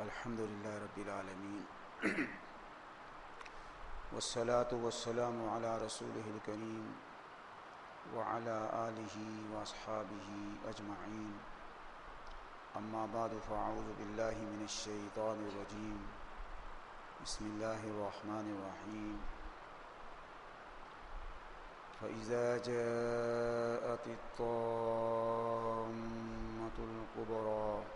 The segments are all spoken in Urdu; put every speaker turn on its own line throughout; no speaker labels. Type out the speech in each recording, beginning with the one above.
الحمد لله رب العالمين. والصلاة والسلام على رسوله الكريم وعلى آله وأصحابه أجمعين. أما بعد فأعوذ بالله من الشيطان الرجيم. بسم الله الرحمن الرحيم. فإذا جاءت الطامة الكبرى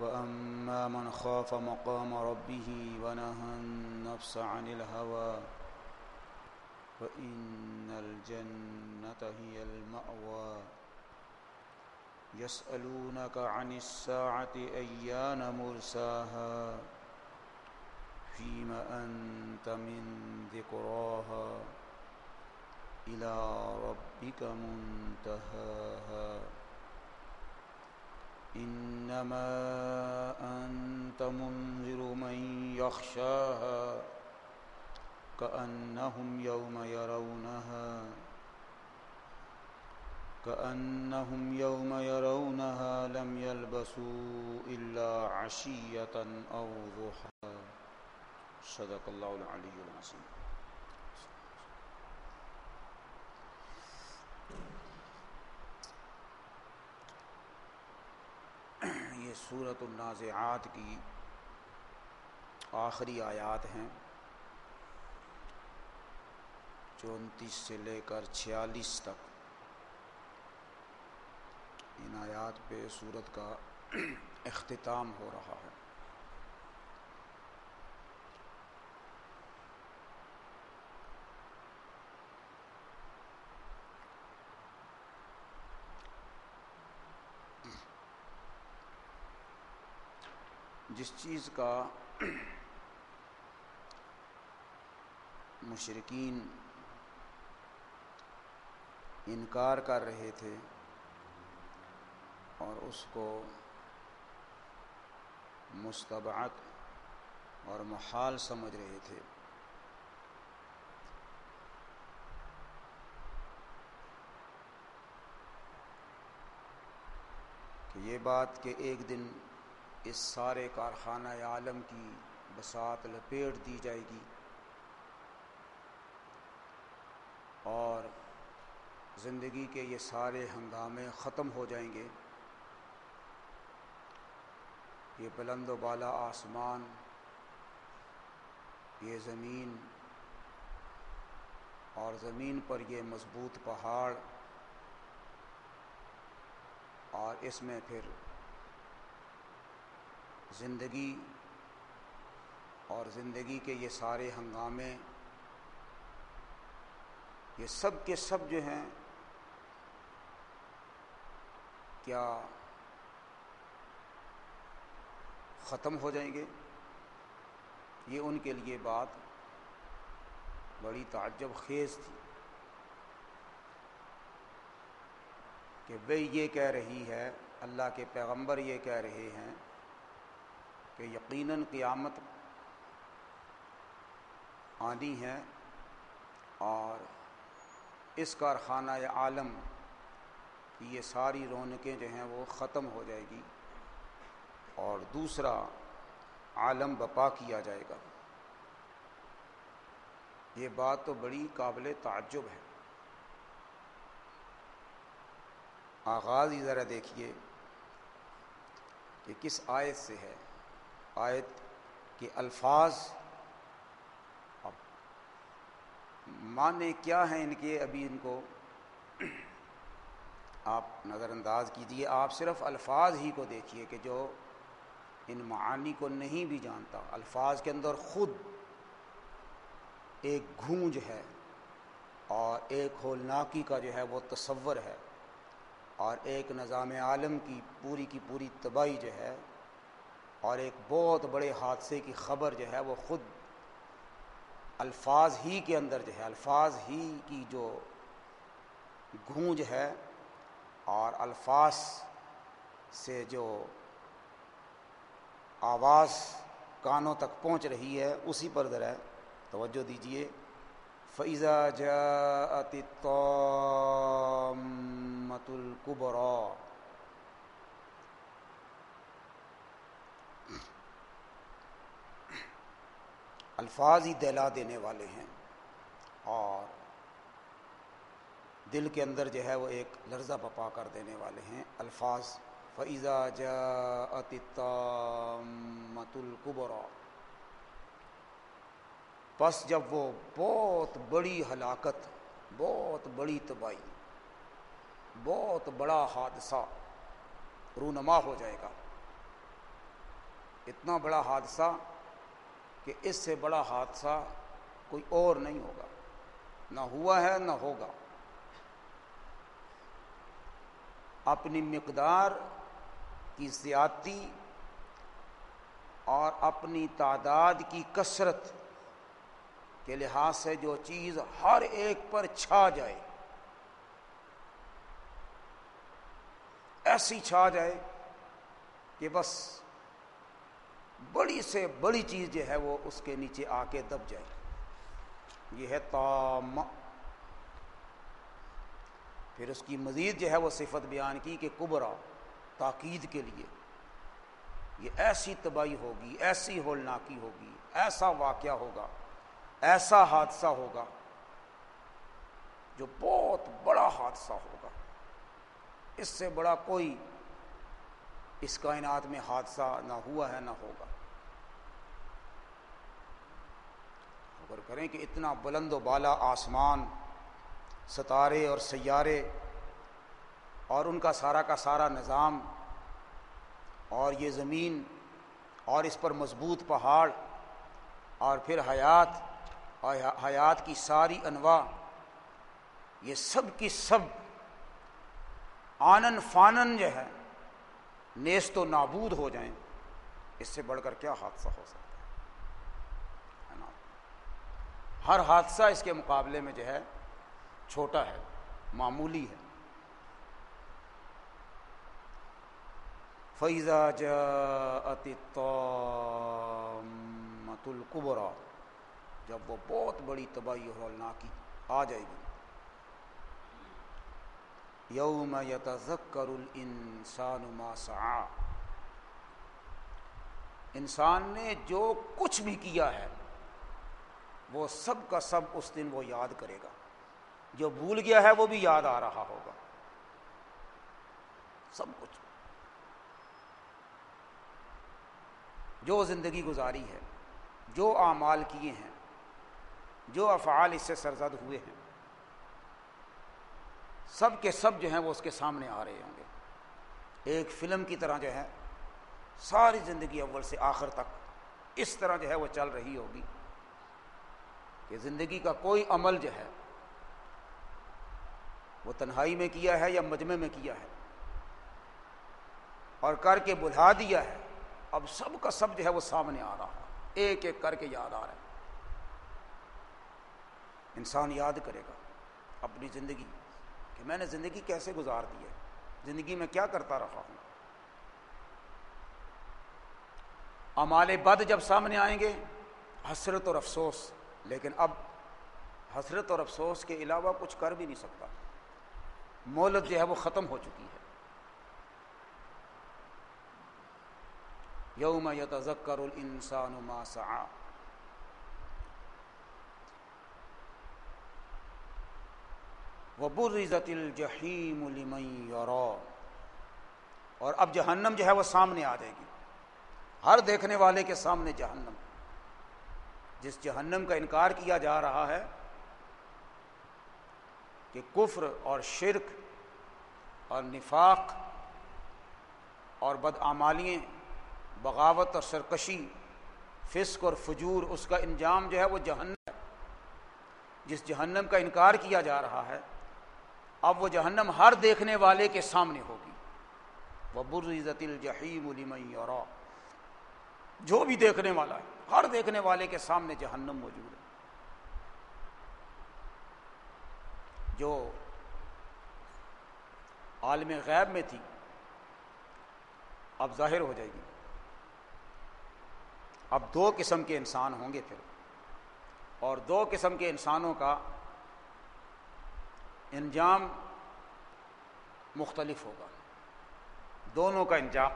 وأما من خاف مقام ربه ونهى النفس عن الهوى فإن الجنة هي المأوى. يسألونك عن الساعة أيان مرساها؟ فيما أنت من ذكراها؟ إلى ربك منتهاها. إنما أنت منذر من يخشاها كأنهم يوم يرونها كأنهم يوم يرونها لم يلبسوا إلا عشية أو ضحى. صدق الله العلي العظيم. یہ صورت النازعات کی آخری آیات ہیں، چونتیس سے لے کر چھیالیس تک۔ ان آیات پہ صورت کا اختتام ہو رہا ہے۔ جس چیز کا مشرقین انکار کر رہے تھے اور اس کو مستبعت اور محال سمجھ رہے تھے۔ کہ یہ بات کہ ایک دن اس سارے کارخانہ عالم کی بسات لپیٹ دی جائے گی۔ اور زندگی کے یہ سارے ہنگامے ختم ہو جائیں گے۔ یہ بلند و بالا آسمان، یہ زمین اور زمین پر یہ مضبوط پہاڑ، اور اس میں پھر زندگی اور زندگی کے یہ سارے ہنگامے، یہ سب کے سب جو ہیں، کیا ختم ہو جائیں گے؟ یہ ان کے لیے بات بڑی تعجب خیز تھی کہ وہ یہ کہہ رہی ہے، اللہ کے پیغمبر یہ کہہ رہے ہیں کہ یقیناً قیامت آنی ہے اور اس کارخانہ عالم کی یہ ساری رونقیں جو ہیں وہ ختم ہو جائے گی اور دوسرا عالم بپا کیا جائے گا۔ یہ بات تو بڑی قابل تعجب ہے۔ آغاز ہی ذرا دیکھیے کہ کس آیت سے ہے۔ آیت کے الفاظ اب معنی کیا ہیں ان کے؟ ابھی ان کو آپ نظر انداز کیجیے آپ صرف الفاظ ہی کو دیکھیے کہ جو ان معانی کو نہیں بھی جانتا۔ الفاظ کے اندر خود ایک گھونج ہے اور ایک ہولناکی کا جو ہے وہ تصور ہے اور ایک نظام عالم کی پوری کی پوری تباہی جو ہے اور ایک بہت بڑے حادثے کی خبر جو ہے وہ خود الفاظ ہی کے اندر جو ہے، الفاظ ہی کی جو گونج ہے اور الفاظ سے جو آواز کانوں تک پہنچ رہی ہے، اسی پر ذرا توجہ دیجیے فیضا جت مت القبرا الفاظ ہی دہلا دینے والے ہیں۔ اور دل کے اندر جو ہے وہ ایک لرزہ بپا کر دینے والے ہیں۔ الفاظ فیضا مت القبرا بس جب وہ بہت بڑی ہلاکت، بہت بڑی تباہی، بہت بڑا حادثہ رونما ہو جائے گا۔ اتنا بڑا حادثہ کہ اس سے بڑا حادثہ کوئی اور نہیں ہوگا۔ نہ ہوا ہے، نہ ہوگا۔ اپنی مقدار کی زیادتی اور اپنی تعداد کی کثرت کے لحاظ سے جو چیز ہر ایک پر چھا جائے، ایسی چھا جائے کہ بس بڑی سے بڑی چیز جو ہے وہ اس کے نیچے آ کے دب جائے یہ ہے تام پھر اس کی مزید جو ہے وہ صفت بیان کی کہ کبرا، تاکید کے لیے۔ یہ ایسی تباہی ہوگی، ایسی ہولناکی ہوگی، ایسا واقعہ ہوگا، ایسا حادثہ ہوگا جو بہت بڑا حادثہ ہوگا۔ اس سے بڑا کوئی اس کائنات میں حادثہ نہ ہوا ہے، نہ ہوگا۔ اگر کریں کہ اتنا بلند و بالا آسمان، ستارے اور سیارے اور ان کا سارا کا سارا نظام اور یہ زمین اور اس پر مضبوط پہاڑ اور پھر حیات اور حیات کی ساری انواع، یہ سب کی سب آنن فانن جو ہے، نیست و نابود ہو جائیں۔ اس سے بڑھ کر کیا حادثہ ہو سکتا ہے نا ہر حادثہ اس کے مقابلے میں جو ہے چھوٹا ہے، معمولی ہے۔ فیضا مت القبرا جب وہ بہت بڑی تباہی ہولناکی آ جائے گی۔ یوم یتذکر الانسان ما سعا انسان نے جو کچھ بھی کیا ہے وہ سب کا سب اس دن وہ یاد کرے گا۔ جو بھول گیا ہے وہ بھی یاد آ رہا ہوگا۔ سب کچھ۔ جو زندگی گزاری ہے، جو اعمال کیے ہیں، جو افعال اس سے سرزد ہوئے ہیں، سب کے سب جو ہیں وہ اس کے سامنے آ رہے ہوں گے۔ ایک فلم کی طرح جو ہے، ساری زندگی اول سے آخر تک اس طرح جو ہے وہ چل رہی ہوگی۔ کہ زندگی کا کوئی عمل جو ہے، وہ تنہائی میں کیا ہے یا مجمع میں کیا ہے؟ اور کر کے بلا دیا ہے، اب سب کا سب جو ہے وہ سامنے آ رہا ہے۔ ایک ایک کر کے یاد آ رہا ہے۔ انسان یاد کرے گا اپنی زندگی کہ میں نے زندگی کیسے گزار دی ہے؟ زندگی میں کیا کرتا رہا ہوں؟ امال بد جب سامنے آئیں گے، حسرت اور افسوس لیکن اب حسرت اور افسوس کے علاوہ کچھ کر بھی نہیں سکتا۔ مولت جو ہے وہ ختم ہو چکی ہے۔ یوم یتذکر الانسان ما سعا وبرزت الجحیم لمن یرا۔ اور اب جہنم جو ہے وہ سامنے آ جائے گی۔ ہر دیکھنے والے کے سامنے جہنم۔ جس جہنم کا انکار کیا جا رہا ہے کہ کفر اور شرک اور نفاق اور بدعمالییں بغاوت اور سرکشی، فسق اور فجور، اس کا انجام جو ہے وہ جہنم ہے۔ جس جہنم کا انکار کیا جا رہا ہے، اب وہ جہنم ہر دیکھنے والے کے سامنے ہوگی۔ وہ برزت الجحیم اور جو بھی دیکھنے والا ہے۔ ہر دیکھنے والے کے سامنے جہنم موجود ہے۔ جو عالم غیب میں تھی، اب ظاہر ہو جائے گی۔ اب دو قسم کے انسان ہوں گے پھر۔ اور دو قسم کے انسانوں کا انجام مختلف ہوگا۔ دونوں کا انجام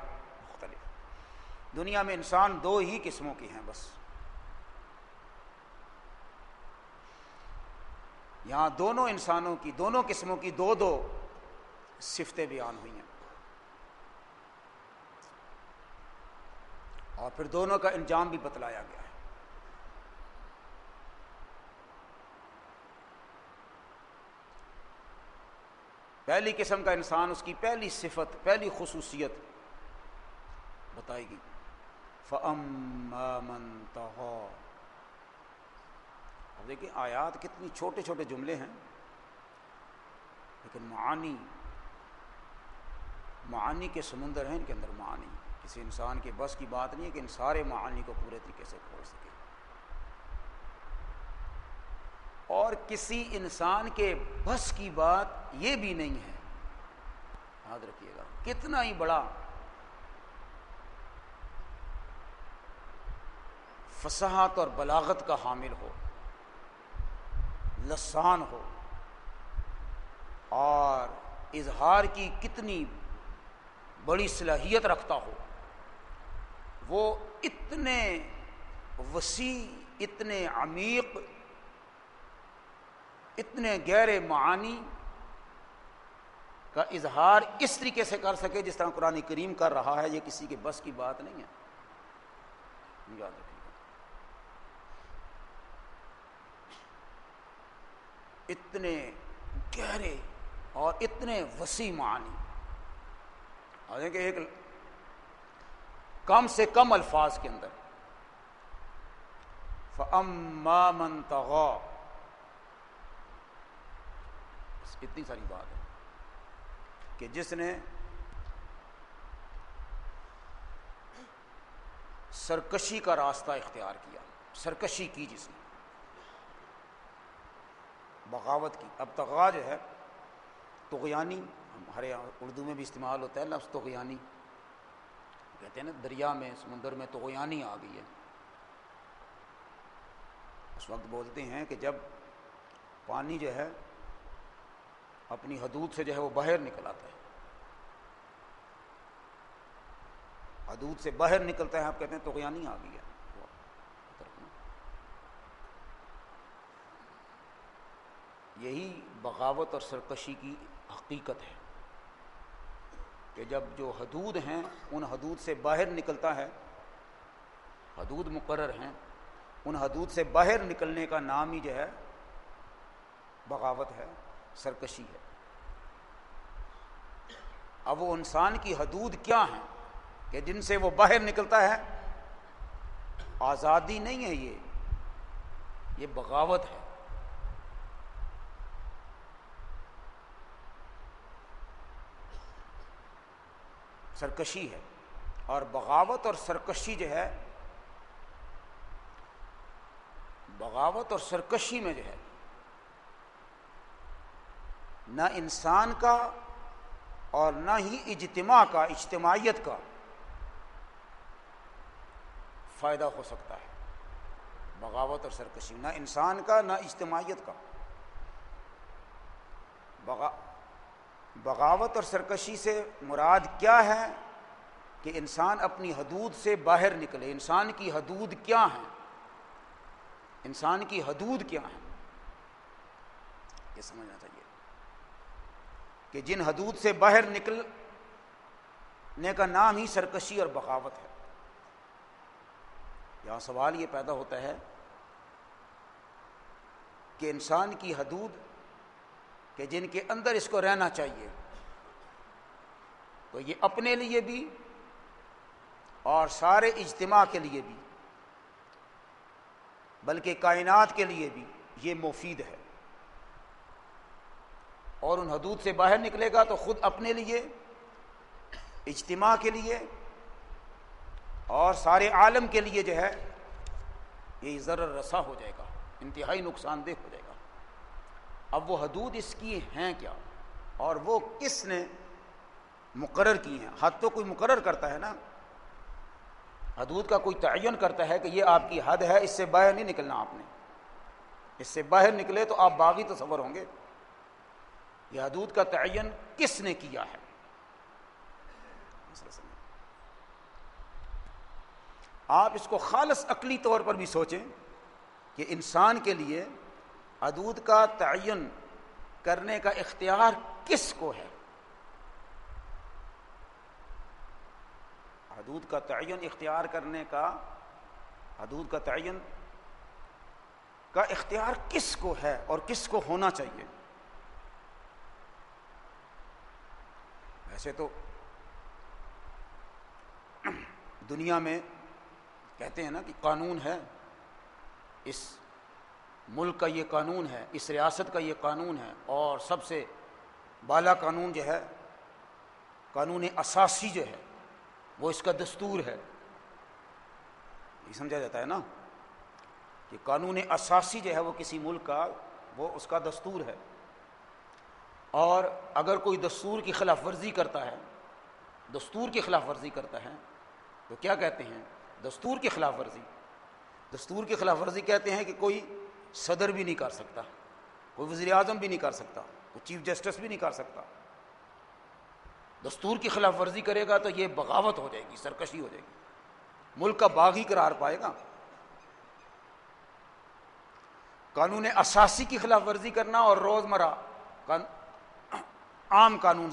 دنیا میں انسان دو ہی قسموں کے ہیں بس۔ یہاں دونوں انسانوں کی، دونوں قسموں کی دو دو صفتیں بیان ہوئی ہیں۔ اور پھر دونوں کا انجام بھی بتلایا گیا ہے۔ پہلی قسم کا انسان اس کی پہلی صفت، پہلی خصوصیت بتائے گی فم دیکھیں آیات کتنی چھوٹے چھوٹے جملے ہیں، لیکن معانی معانی کے سمندر ہیں، ان کے اندر معانی۔ کسی انسان کے بس کی بات نہیں ہے کہ ان سارے معانی کو پورے طریقے سے کھول سکے۔ اور کسی انسان کے بس کی بات یہ بھی نہیں ہے۔ یاد رکھیے گا، کتنا ہی بڑا فصاحت اور بلاغت کا حامل ہو، لسان ہو، اور اظہار کی کتنی بڑی صلاحیت رکھتا ہو، وہ اتنے وسیع، اتنے عمیق، اتنے گہرے معانی کا اظہار اس طریقے سے کر سکے جس طرح قرآن کریم کر رہا ہے، یہ کسی کے بس کی بات نہیں ہے یاد رکھیے اتنے گہرے اور اتنے وسیع معنی اور کہ ایک کم سے کم الفاظ کے اندر۔ اتنی ساری بات ہے کہ جس نے سرکشی کا راستہ اختیار کیا، سرکشی کی جس نے۔ بغاوت کی۔ اب تغا جو ہے تغیانی ہمارے اردو میں بھی استعمال ہوتا ہے لفظ تغیانی کہتے ہیں نا، دریا میں، سمندر میں تغیانی آ گئی ہے۔ اس وقت بولتے ہیں کہ جب پانی جو ہے، اپنی حدود سے جو ہے وہ باہر نکل آتا ہے۔ حدود سے باہر نکلتا ہے، آپ کہتے ہیں تغیانی آ گئی ہے۔ یہی بغاوت اور سرکشی کی حقیقت ہے کہ جب جو حدود ہیں، ان حدود سے باہر نکلتا ہے، حدود مقرر ہیں، ان حدود سے باہر نکلنے کا نام ہی جو ہے، بغاوت ہے، سرکشی ہے۔ اب وہ انسان کی حدود کیا ہیں کہ جن سے وہ باہر نکلتا ہے؟ آزادی نہیں ہے یہ یہ بغاوت ہے۔ سرکشی ہے۔ اور بغاوت اور سرکشی جو ہے، بغاوت اور سرکشی میں جو ہے، نہ انسان کا اور نہ ہی اجتماع کا، اجتماعیت کا فائدہ ہو سکتا ہے۔ بغاوت اور سرکشی، نہ انسان کا، نہ اجتماعیت کا۔ بغا بغاوت اور سرکشی سے مراد کیا ہے کہ انسان اپنی حدود سے باہر نکلے؟ انسان کی حدود کیا ہیں؟ انسان کی حدود کیا ہیں؟ یہ سمجھنا چاہیے کہ جن حدود سے باہر نکلنے کا نام ہی سرکشی اور بغاوت ہے۔ یہاں سوال یہ پیدا ہوتا ہے کہ انسان کی حدود کہ جن کے اندر اس کو رہنا چاہیے۔ تو یہ اپنے لیے بھی اور سارے اجتماع کے لیے بھی، بلکہ کائنات کے لیے بھی یہ مفید ہے۔ اور ان حدود سے باہر نکلے گا تو خود اپنے لیے، اجتماع کے لیے اور سارے عالم کے لیے جو ہے، یہ ذر رسا ہو جائے گا، انتہائی نقصان دہ ہو جائے گا۔ اب وہ حدود اس کی ہیں کیا؟ اور وہ کس نے مقرر کی ہیں؟ حد تو کوئی مقرر کرتا ہے نا۔ حدود کا کوئی تعین کرتا ہے کہ یہ آپ کی حد ہے، اس سے باہر نہیں نکلنا آپ نے۔ اس سے باہر نکلے تو آپ باغی تصور ہوں گے۔ یہ حدود کا تعین کس نے کیا ہے؟ آپ اس کو خالص عقلی طور پر بھی سوچیں کہ انسان کے لیے حدود کا تعین کرنے کا اختیار کس کو ہے؟ حدود کا تعین، اختیار کرنے کا حدود کا تعین کا اختیار کس کو ہے اور کس کو ہونا چاہیے؟ ویسے تو دنیا میں کہتے ہیں نا کہ قانون ہے، اس ملک کا یہ قانون ہے، اس ریاست کا یہ قانون ہے اور سب سے بالا قانون جو ہے، قانون اساسی جو ہے، وہ اس کا دستور ہے۔ یہ سمجھا جاتا ہے نا کہ قانون اساسی جو ہے وہ کسی ملک کا، وہ اس کا دستور ہے۔ اور اگر کوئی دستور کی خلاف ورزی کرتا ہے، دستور کی خلاف ورزی کرتا ہے، تو کیا کہتے ہیں؟ دستور کی خلاف ورزی۔ دستور کی خلاف ورزی کہتے ہیں کہ کوئی صدر بھی نہیں کر سکتا، کوئی وزیر اعظم بھی نہیں کر سکتا، کوئی چیف جسٹس بھی نہیں کر سکتا۔ دستور کی خلاف ورزی کرے گا تو یہ بغاوت ہو جائے گی، سرکشی ہو جائے گی۔ ملک کا باغی قرار پائے گا۔ قانون اساسی کی خلاف ورزی کرنا اور روزمرہ عام قانون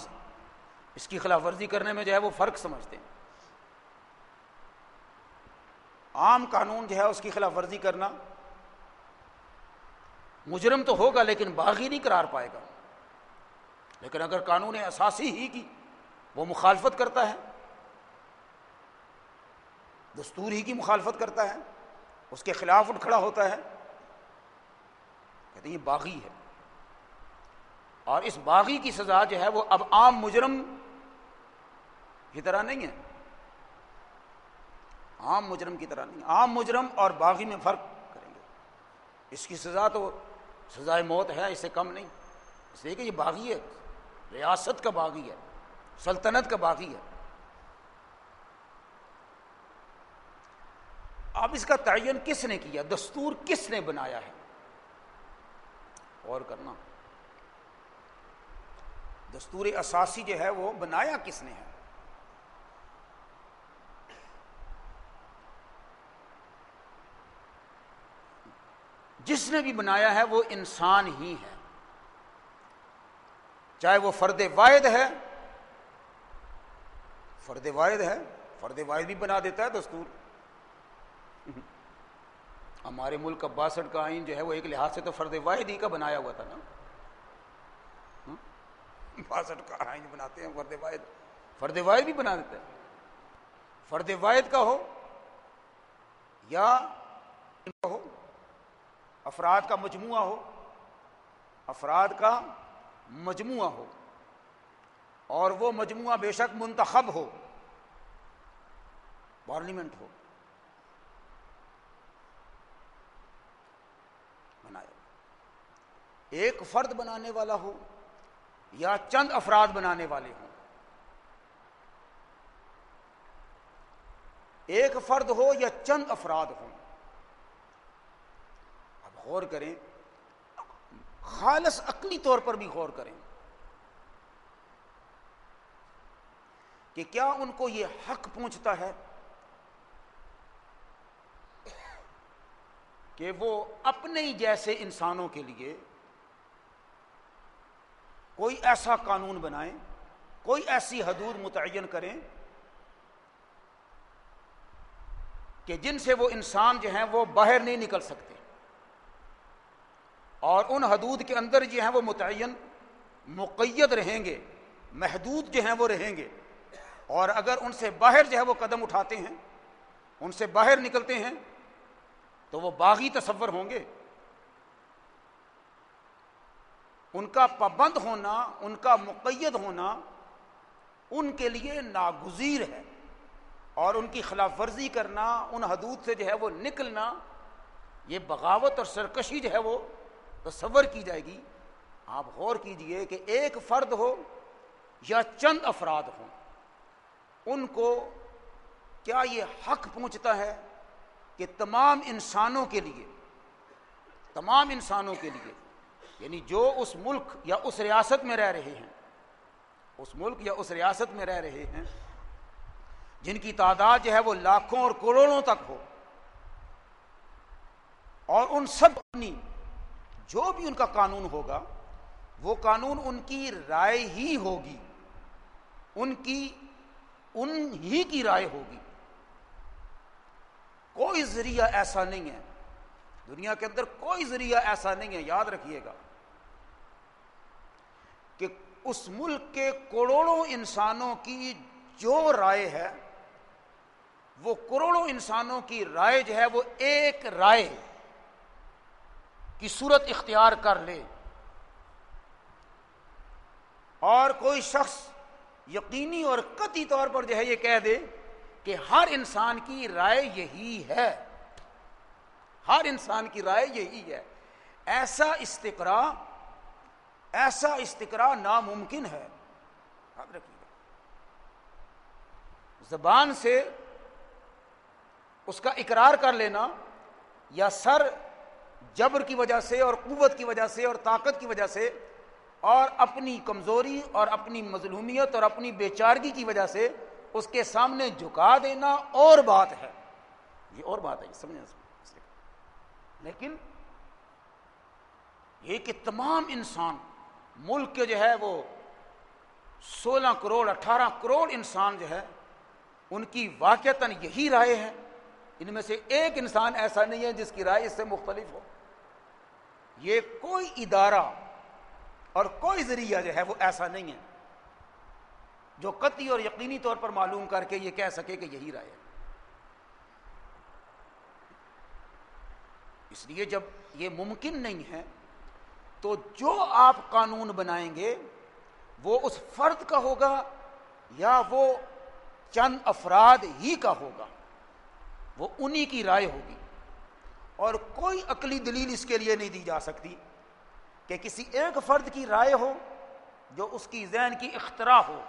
اس کی خلاف ورزی کرنے میں جو ہے وہ فرق سمجھتے ہیں۔ عام قانون جو ہے اس کی خلاف ورزی کرنا مجرم تو ہوگا لیکن باغی نہیں قرار پائے گا۔ لیکن اگر قانون اساسی ہی کی، وہ مخالفت کرتا ہے، دستور ہی کی مخالفت کرتا ہے، اس کے خلاف اٹھ کھڑا ہوتا ہے، کہتے ہیں یہ باغی ہے۔ اور اس باغی کی سزا جو ہے وہ اب عام مجرم کی طرح نہیں ہے۔ عام مجرم کی طرح نہیں عام مجرم اور باغی میں فرق کریں گے۔ اس کی سزا تو سزائے موت ہے، اس سے کم نہیں۔ اس لیے کہ یہ باغی ہے۔ ریاست کا باغی ہے۔ سلطنت کا باغی ہے۔ اب اس کا تعین کس نے کیا؟ دستور کس نے بنایا ہے؟ اور کرنا۔ دستور اساسی جو ہے، وہ بنایا کس نے ہے؟ جس نے بھی بنایا ہے وہ انسان ہی ہے۔ چاہے وہ فرد واحد ہے، فرد واحد ہے، فرد واحد بھی بنا دیتا ہے دستور۔ ہمارے ملک کا باسٹھ کا آئین جو ہے وہ ایک لحاظ سے تو فرد واحد ہی کا بنایا ہوا تھا نا۔ باسٹھ کا آئین بناتے ہیں، فرد واحد۔ فرد واحد بھی بنا دیتا ہے۔ فرد واحد کا ہو یا ہو افراد کا مجموعہ ہو، افراد کا مجموعہ ہو، اور وہ مجموعہ بے شک منتخب ہو، پارلیمنٹ ہو، بنایا۔ ایک فرد بنانے والا ہو یا چند افراد بنانے والے ہوں۔ ایک فرد ہو یا چند افراد ہوں۔ غور کریں، خالص عقلی طور پر بھی غور کریں کہ کیا ان کو یہ حق پہنچتا ہے کہ وہ اپنے ہی جیسے انسانوں کے لیے کوئی ایسا قانون بنائیں، کوئی ایسی حدود متعین کریں کہ جن سے وہ انسان جو ہیں وہ باہر نہیں نکل سکتے۔ اور ان حدود کے اندر جو ہیں وہ متعین، مقید رہیں گے، محدود جو ہیں وہ رہیں گے۔ اور اگر ان سے باہر جو ہے وہ قدم اٹھاتے ہیں، ان سے باہر نکلتے ہیں، تو وہ باغی تصور ہوں گے۔ ان کا پابند ہونا، ان کا مقید ہونا ان کے لیے ناگزیر ہے۔ اور ان کی خلاف ورزی کرنا، ان حدود سے جو ہے وہ نکلنا، یہ بغاوت اور سرکشی جو ہے وہ تصور کی جائے گی، آپ غور کیجیے کہ ایک فرد ہو یا چند افراد ہوں، ان کو کیا یہ حق پہنچتا ہے کہ تمام انسانوں کے لیے، تمام انسانوں کے لیے یعنی جو اس ملک یا اس ریاست میں رہ رہے ہیں، اس ملک یا اس ریاست میں رہ رہے ہیں، جن کی تعداد جو ہے وہ لاکھوں اور کروڑوں تک ہو، اور ان سب اپنی جو بھی ان کا قانون ہوگا، وہ قانون ان کی رائے ہی ہوگی۔ ان کی، ان ہی کی رائے ہوگی۔ کوئی ذریعہ ایسا نہیں ہے۔ دنیا کے اندر کوئی ذریعہ ایسا نہیں ہے، یاد رکھیے گا۔ کہ اس ملک کے کروڑوں انسانوں کی جو رائے ہے، وہ کروڑوں انسانوں کی رائے جو ہے، وہ ایک رائے ہے۔ کی صورت اختیار کر لے۔ اور کوئی شخص یقینی اور قطعی طور پر جو ہے یہ کہہ دے کہ ہر انسان کی رائے یہی ہے۔ ہر انسان کی رائے یہی ہے۔ ایسا استقرا ایسا استقرا ناممکن ہے۔ یاد رکھیے۔ زبان سے اس کا اقرار کر لینا یا سر جبر کی وجہ سے اور قوت کی وجہ سے اور طاقت کی وجہ سے اور اپنی کمزوری اور اپنی مظلومیت اور اپنی بے چارگی کی وجہ سے اس کے سامنے جھکا دینا اور بات ہے۔ یہ اور بات ہے، یہ سمجھنا لیکن یہ کہ تمام انسان، ملک کے جو ہے وہ سولہ کروڑ، اٹھارہ کروڑ انسان جو ہے، ان کی واقعتاً یہی رائے ہے۔ ان میں سے ایک انسان ایسا نہیں ہے جس کی رائے اس سے مختلف ہو۔ یہ کوئی ادارہ اور کوئی ذریعہ جو ہے وہ ایسا نہیں ہے جو قطعی اور یقینی طور پر معلوم کر کے یہ کہہ سکے کہ یہی رائے ہے۔ اس لیے جب یہ ممکن نہیں ہے تو جو آپ قانون بنائیں گے وہ اس فرد کا ہوگا یا وہ چند افراد ہی کا ہوگا۔ وہ انہی کی رائے ہوگی۔ اور کوئی عقلی دلیل اس کے لیے نہیں دی جا سکتی کہ کسی ایک فرد کی رائے ہو جو اس کی ذہن کی اختراع ہو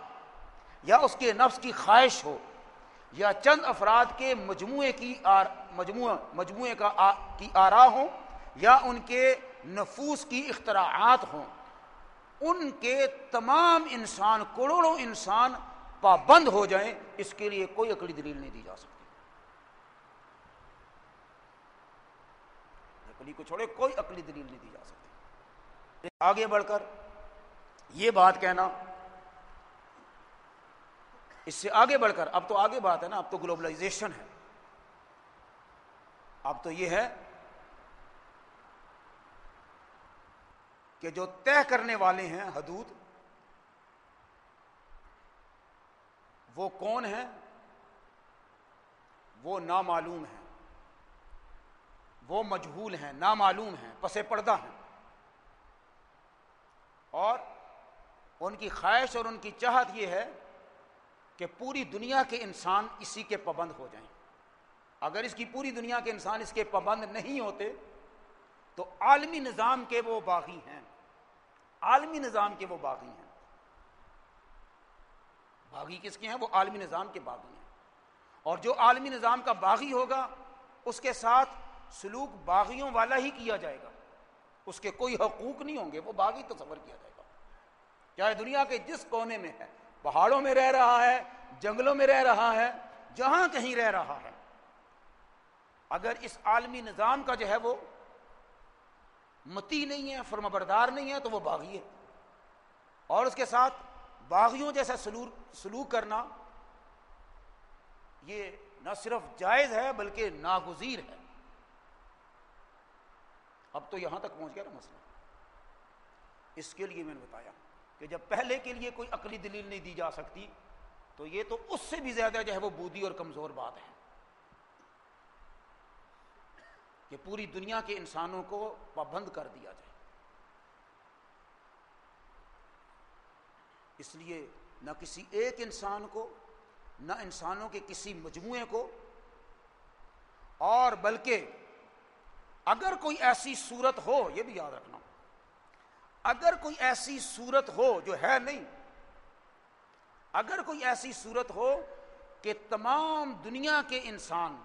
یا اس کے نفس کی خواہش ہو یا چند افراد کے مجموعے کی آر مجموعہ مجموعے کا آ کی آرا ہوں یا ان کے نفوس کی اختراعات ہوں۔ ان کے تمام انسان، کروڑوں انسان پابند ہو جائیں، اس کے لیے کوئی عقلی دلیل نہیں دی جا سکتی۔ عقلی کو چھوڑے، کوئی عقلی دلیل نہیں دی جا سکتی۔ آگے بڑھ کر یہ بات کہنا، اس سے آگے بڑھ کر، اب تو آگے بات ہے نا، اب تو گلوبلائزیشن ہے۔ اب تو یہ ہے کہ جو طے کرنے والے ہیں حدود، وہ کون ہیں؟ وہ نامعلوم ہیں۔ وہ مجہول ہیں، نامعلوم ہیں پس پردہ ہیں۔ اور ان کی خواہش اور ان کی چاہت یہ ہے کہ پوری دنیا کے انسان اسی کے پابند ہو جائیں۔ اگر اس کی پوری دنیا کے انسان اس کے پابند نہیں ہوتے، تو عالمی نظام کے وہ باغی ہیں۔ عالمی نظام کے وہ باغی ہیں۔ باغی کس کے ہیں؟ وہ عالمی نظام کے باغی ہیں۔ اور جو عالمی نظام کا باغی ہوگا، اس کے ساتھ سلوک باغیوں والا ہی کیا جائے گا۔ اس کے کوئی حقوق نہیں ہوں گے، وہ باغی تصور کیا جائے گا۔ چاہے دنیا کے جس کونے میں ہے، پہاڑوں میں رہ رہا ہے، جنگلوں میں رہ رہا ہے، جہاں کہیں رہ رہا ہے۔ اگر اس عالمی نظام کا جو ہے وہ متی نہیں ہے فرما بردار نہیں ہے، تو وہ باغی ہے۔ اور اس کے ساتھ باغیوں جیسا سلوک سلوک کرنا، یہ نہ صرف جائز ہے، بلکہ ناگزیر ہے۔ اب تو یہاں تک پہنچ گیا نا مسئلہ۔ اس کے لیے میں نے بتایا کہ جب پہلے کے لیے کوئی عقلی دلیل نہیں دی جا سکتی، تو یہ تو اس سے بھی زیادہ جو ہے وہ بودی اور کمزور بات ہے۔ کہ پوری دنیا کے انسانوں کو پابند کر دیا جائے۔ اس لیے نہ کسی ایک انسان کو، نہ انسانوں کے کسی مجموعے کو، اور بلکہ اگر کوئی ایسی صورت ہو، یہ بھی یاد رکھنا، اگر کوئی ایسی صورت ہو جو ہے نہیں، اگر کوئی ایسی صورت ہو کہ تمام دنیا کے انسان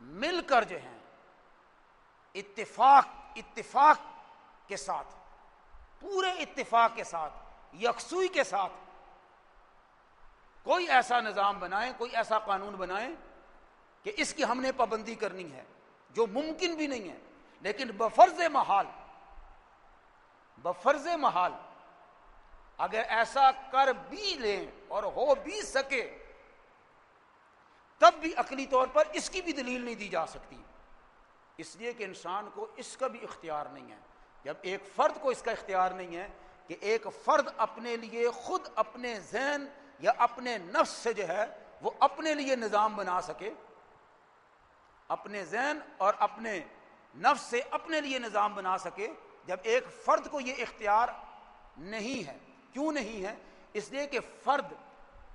مل کر جو ہیں، اتفاق اتفاق کے ساتھ، پورے اتفاق کے ساتھ، یکسوئی کے ساتھ کوئی ایسا نظام بنائیں، کوئی ایسا قانون بنائیں کہ اس کی ہم نے پابندی کرنی ہے۔ جو ممکن بھی نہیں ہے، لیکن بفرز محال بفرز محال، اگر ایسا کر بھی لیں اور ہو بھی سکے، تب بھی عقلی طور پر اس کی بھی دلیل نہیں دی جا سکتی۔ اس لیے کہ انسان کو اس کا بھی اختیار نہیں ہے۔ جب ایک فرد کو اس کا اختیار نہیں ہے کہ ایک فرد اپنے لیے خود اپنے ذہن یا اپنے نفس سے جو ہے، وہ اپنے لیے نظام بنا سکے اپنے ذہن اور اپنے نفس سے اپنے لیے نظام بنا سکے جب ایک فرد کو یہ اختیار نہیں ہے۔ کیوں نہیں ہے؟ اس لیے کہ فرد،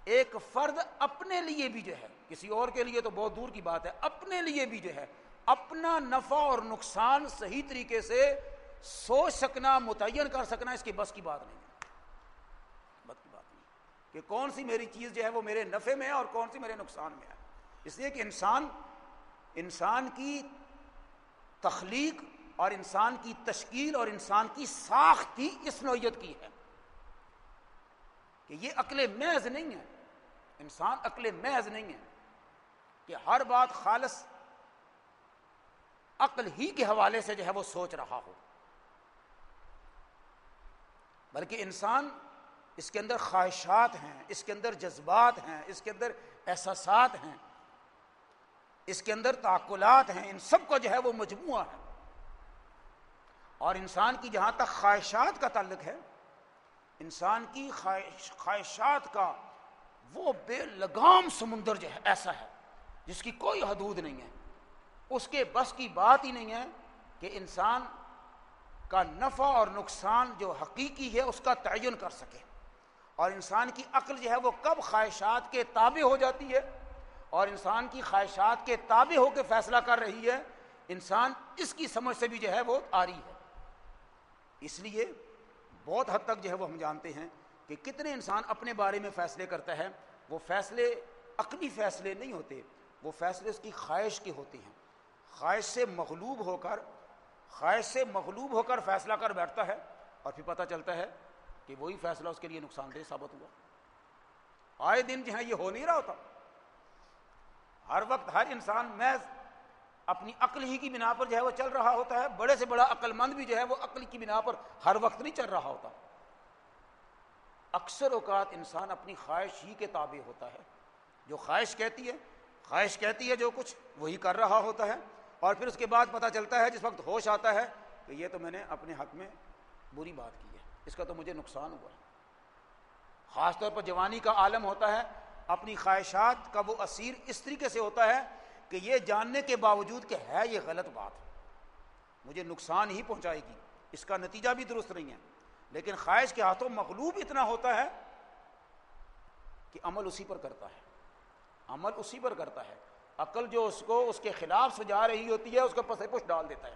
ایک فرد اپنے لیے بھی جو ہے، کسی اور کے لیے تو بہت دور کی بات ہے، اپنے لیے بھی جو ہے، اپنا نفع اور نقصان صحیح طریقے سے سوچ سکنا، متعین کر سکنا، اس کی بس کی بات نہیں ہے۔ بس کی بات نہیں کہ کون سی میری چیز جو ہے وہ میرے نفع میں ہے اور کون سی میرے نقصان میں ہے۔ اس لیے کہ انسان انسان کی تخلیق اور انسان کی تشکیل اور انسان کی ساخت ہی اس نوعیت کی ہے کہ یہ عقل محض نہیں ہے۔ انسان عقل محض نہیں ہے کہ ہر بات خالص عقل ہی کے حوالے سے جو ہے وہ سوچ رہا ہو۔ بلکہ انسان اس کے اندر خواہشات ہیں، اس کے اندر جذبات ہیں، اس کے اندر احساسات ہیں۔ اس کے اندر تعقلات ہیں، ان سب کا جو ہے وہ مجموعہ ہے۔ اور انسان کی جہاں تک خواہشات کا تعلق ہے، انسان کی خواہش، خواہشات کا وہ بے لگام سمندر جو ہے، ایسا ہے، جس کی کوئی حدود نہیں ہے۔ اس کے بس کی بات ہی نہیں ہے کہ انسان کا نفع اور نقصان جو حقیقی ہے، اس کا تعین کر سکے۔ اور انسان کی عقل جو ہے، وہ کب خواہشات کے تابع ہو جاتی ہے؟ اور انسان کی خواہشات کے تابع ہو کے فیصلہ کر رہی ہے، انسان اس کی سمجھ سے بھی جو ہے وہ آ رہی ہے۔ اس لیے بہت حد تک جو ہے وہ ہم جانتے ہیں کہ کتنے انسان اپنے بارے میں فیصلے کرتا ہے، وہ فیصلے عقلی فیصلے نہیں ہوتے، وہ فیصلے اس کی خواہش کے ہوتے ہیں۔ خواہش سے مغلوب ہو کر، خواہش سے مغلوب ہو کر فیصلہ کر بیٹھتا ہے اور پھر پتہ چلتا ہے کہ وہی فیصلہ اس کے لیے نقصان دہ ثابت ہوا۔ آئے دن جو ہے یہ ہو نہیں رہا ہوتا۔ ہر وقت ہر انسان محض اپنی عقل ہی کی بنا پر جو ہے وہ چل رہا ہوتا ہے، بڑے سے بڑا عقل مند بھی جو ہے وہ عقل کی بنا پر ہر وقت نہیں چل رہا ہوتا۔ اکثر اوقات انسان اپنی خواہش ہی کے تابع ہوتا ہے۔ جو خواہش کہتی ہے، خواہش کہتی ہے جو کچھ، وہی کر رہا ہوتا ہے۔ اور پھر اس کے بعد پتہ چلتا ہے، جس وقت ہوش آتا ہے، کہ یہ تو میں نے اپنے حق میں بری بات کی ہے۔ اس کا تو مجھے نقصان ہوا۔ ہے خاص طور پر جوانی کا عالم ہوتا ہے اپنی خواہشات کا وہ اسیر اس طریقے سے ہوتا ہے کہ یہ جاننے کے باوجود کہ ہے یہ غلط بات، مجھے نقصان ہی پہنچائے گی، اس کا نتیجہ بھی درست نہیں ہے۔ لیکن خواہش کے ہاتھوں مغلوب اتنا ہوتا ہے کہ عمل اسی پر کرتا ہے۔ عمل اسی پر کرتا ہے۔ عقل جو اس کو اس کے خلاف سجا رہی ہوتی ہے، اس کو پسے پش ڈال دیتا ہے۔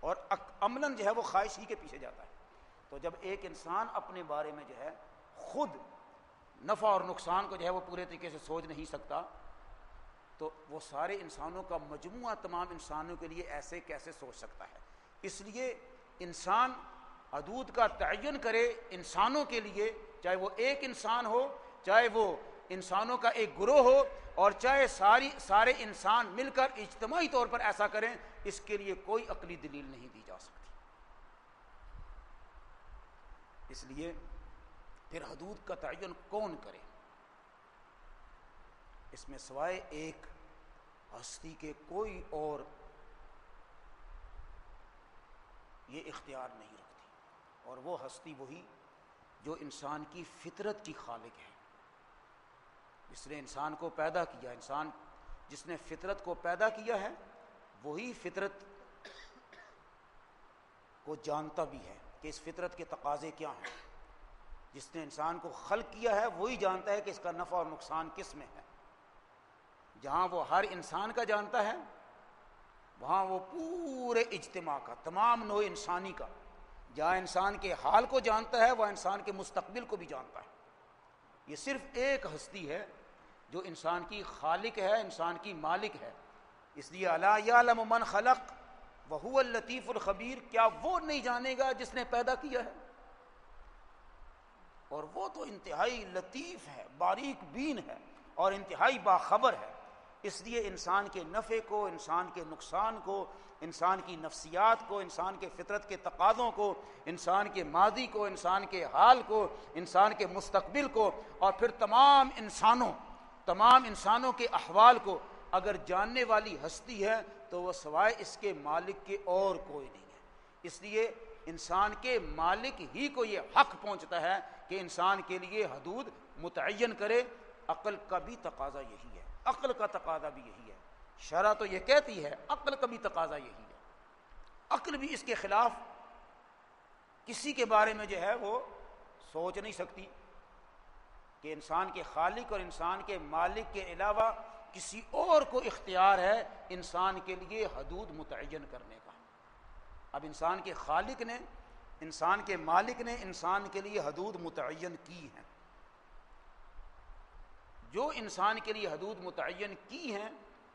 اور عملاً جو ہے وہ خواہش ہی کے پیچھے جاتا ہے۔ تو جب ایک انسان اپنے بارے میں جو ہے خود نفع اور نقصان کو جو ہے وہ پورے طریقے سے سوچ نہیں سکتا۔ تو وہ سارے انسانوں کا مجموعہ تمام انسانوں کے لیے ایسے کیسے سوچ سکتا ہے؟ اس لیے انسان حدود کا تعین کرے انسانوں کے لیے، چاہے وہ ایک انسان ہو، چاہے وہ انسانوں کا ایک گروہ ہو، اور چاہے ساری، سارے انسان مل کر اجتماعی طور پر ایسا کریں، اس کے لیے کوئی عقلی دلیل نہیں دی جا سکتی۔ اس لیے پھر حدود کا تعین کون کرے؟ اس میں سوائے ایک، ہستی کے کوئی اور یہ اختیار نہیں رکھتی۔ اور وہ ہستی وہی جو انسان کی فطرت کی خالق ہے۔ جس نے انسان کو پیدا کیا، انسان جس نے فطرت کو پیدا کیا ہے، وہی فطرت کو جانتا بھی ہے کہ اس فطرت کے تقاضے کیا ہیں۔ جس نے انسان کو خلق کیا ہے، وہی جانتا ہے کہ اس کا نفع اور نقصان کس میں ہے۔ جہاں وہ ہر انسان کا جانتا ہے، وہاں وہ پورے اجتماع کا، تمام نو انسانی کا۔ جہاں انسان کے حال کو جانتا ہے وہ انسان کے مستقبل کو بھی جانتا ہے۔ یہ صرف ایک ہستی ہے جو انسان کی خالق ہے، انسان کی مالک ہے۔ اس لیے اللہ من خلق وہ الطیف الخبیر۔ کیا وہ نہیں جانے گا جس نے پیدا کیا ہے؟ اور وہ تو انتہائی لطیف ہے، باریک بین ہے اور انتہائی باخبر ہے۔ اس لیے انسان کے نفع کو، انسان کے نقصان کو، انسان کی نفسیات کو، انسان کے فطرت کے تقاضوں کو، انسان کے ماضی کو، انسان کے حال کو، انسان کے مستقبل کو اور پھر تمام انسانوں تمام انسانوں کے احوال کو اگر جاننے والی ہستی ہے تو وہ سوائے اس کے مالک کے اور کوئی نہیں ہے۔ اس لیے انسان کے مالک ہی کو یہ حق پہنچتا ہے کہ انسان کے لیے حدود متعین کرے، عقل کا بھی تقاضا یہی ہے۔ عقل کا تقاضا بھی یہی ہے۔ شرح تو یہ کہتی ہے، عقل کا بھی تقاضا یہی ہے۔ عقل بھی اس کے خلاف کسی کے بارے میں جو ہے وہ سوچ نہیں سکتی کہ انسان کے خالق اور انسان کے مالک کے علاوہ کسی اور کو اختیار ہے انسان کے لیے حدود متعین کرنے کا۔ اب انسان کے خالق نے انسان کے مالک نے انسان کے لیے حدود متعین کی ہیں۔ جو انسان کے لیے حدود متعین کی ہیں،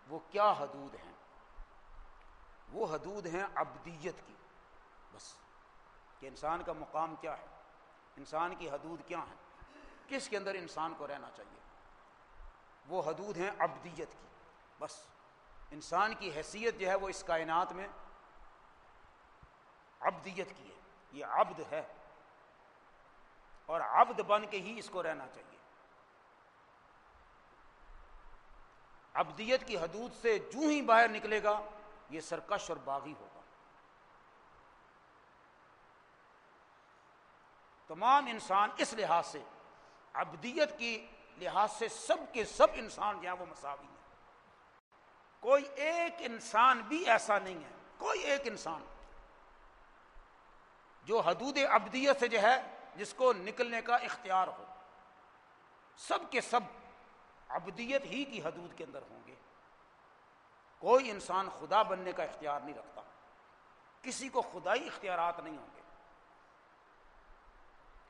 وہ کیا حدود ہیں؟ وہ حدود ہیں ابدیت کی۔ بس، کہ انسان کا مقام کیا ہے؟ انسان کی حدود کیا ہیں؟ کس کے اندر انسان کو رہنا چاہیے؟ وہ حدود ہیں ابدیت کی۔ بس، انسان کی حیثیت جو ہے وہ اس کائنات میں ابدیت کی ہے۔ یہ عبد ہے۔ اور عبد بن کے ہی اس کو رہنا چاہیے۔ ابدیت کی حدود سے جو ہی باہر نکلے گا، یہ سرکش اور باغی ہوگا۔ تمام انسان اس لحاظ سے ابدیت کی لحاظ سے سب کے سب انسان جو ہیں وہ مساوی ہیں۔ کوئی ایک انسان بھی ایسا نہیں ہے۔ کوئی ایک انسان۔ جو حدود ابدیت سے جو ہے، جس کو نکلنے کا اختیار ہو۔ سب کے سب ابدیت ہی کی حدود کے اندر ہوں گے۔ کوئی انسان خدا بننے کا اختیار نہیں رکھتا۔ کسی کو خدائی اختیارات نہیں ہوں گے۔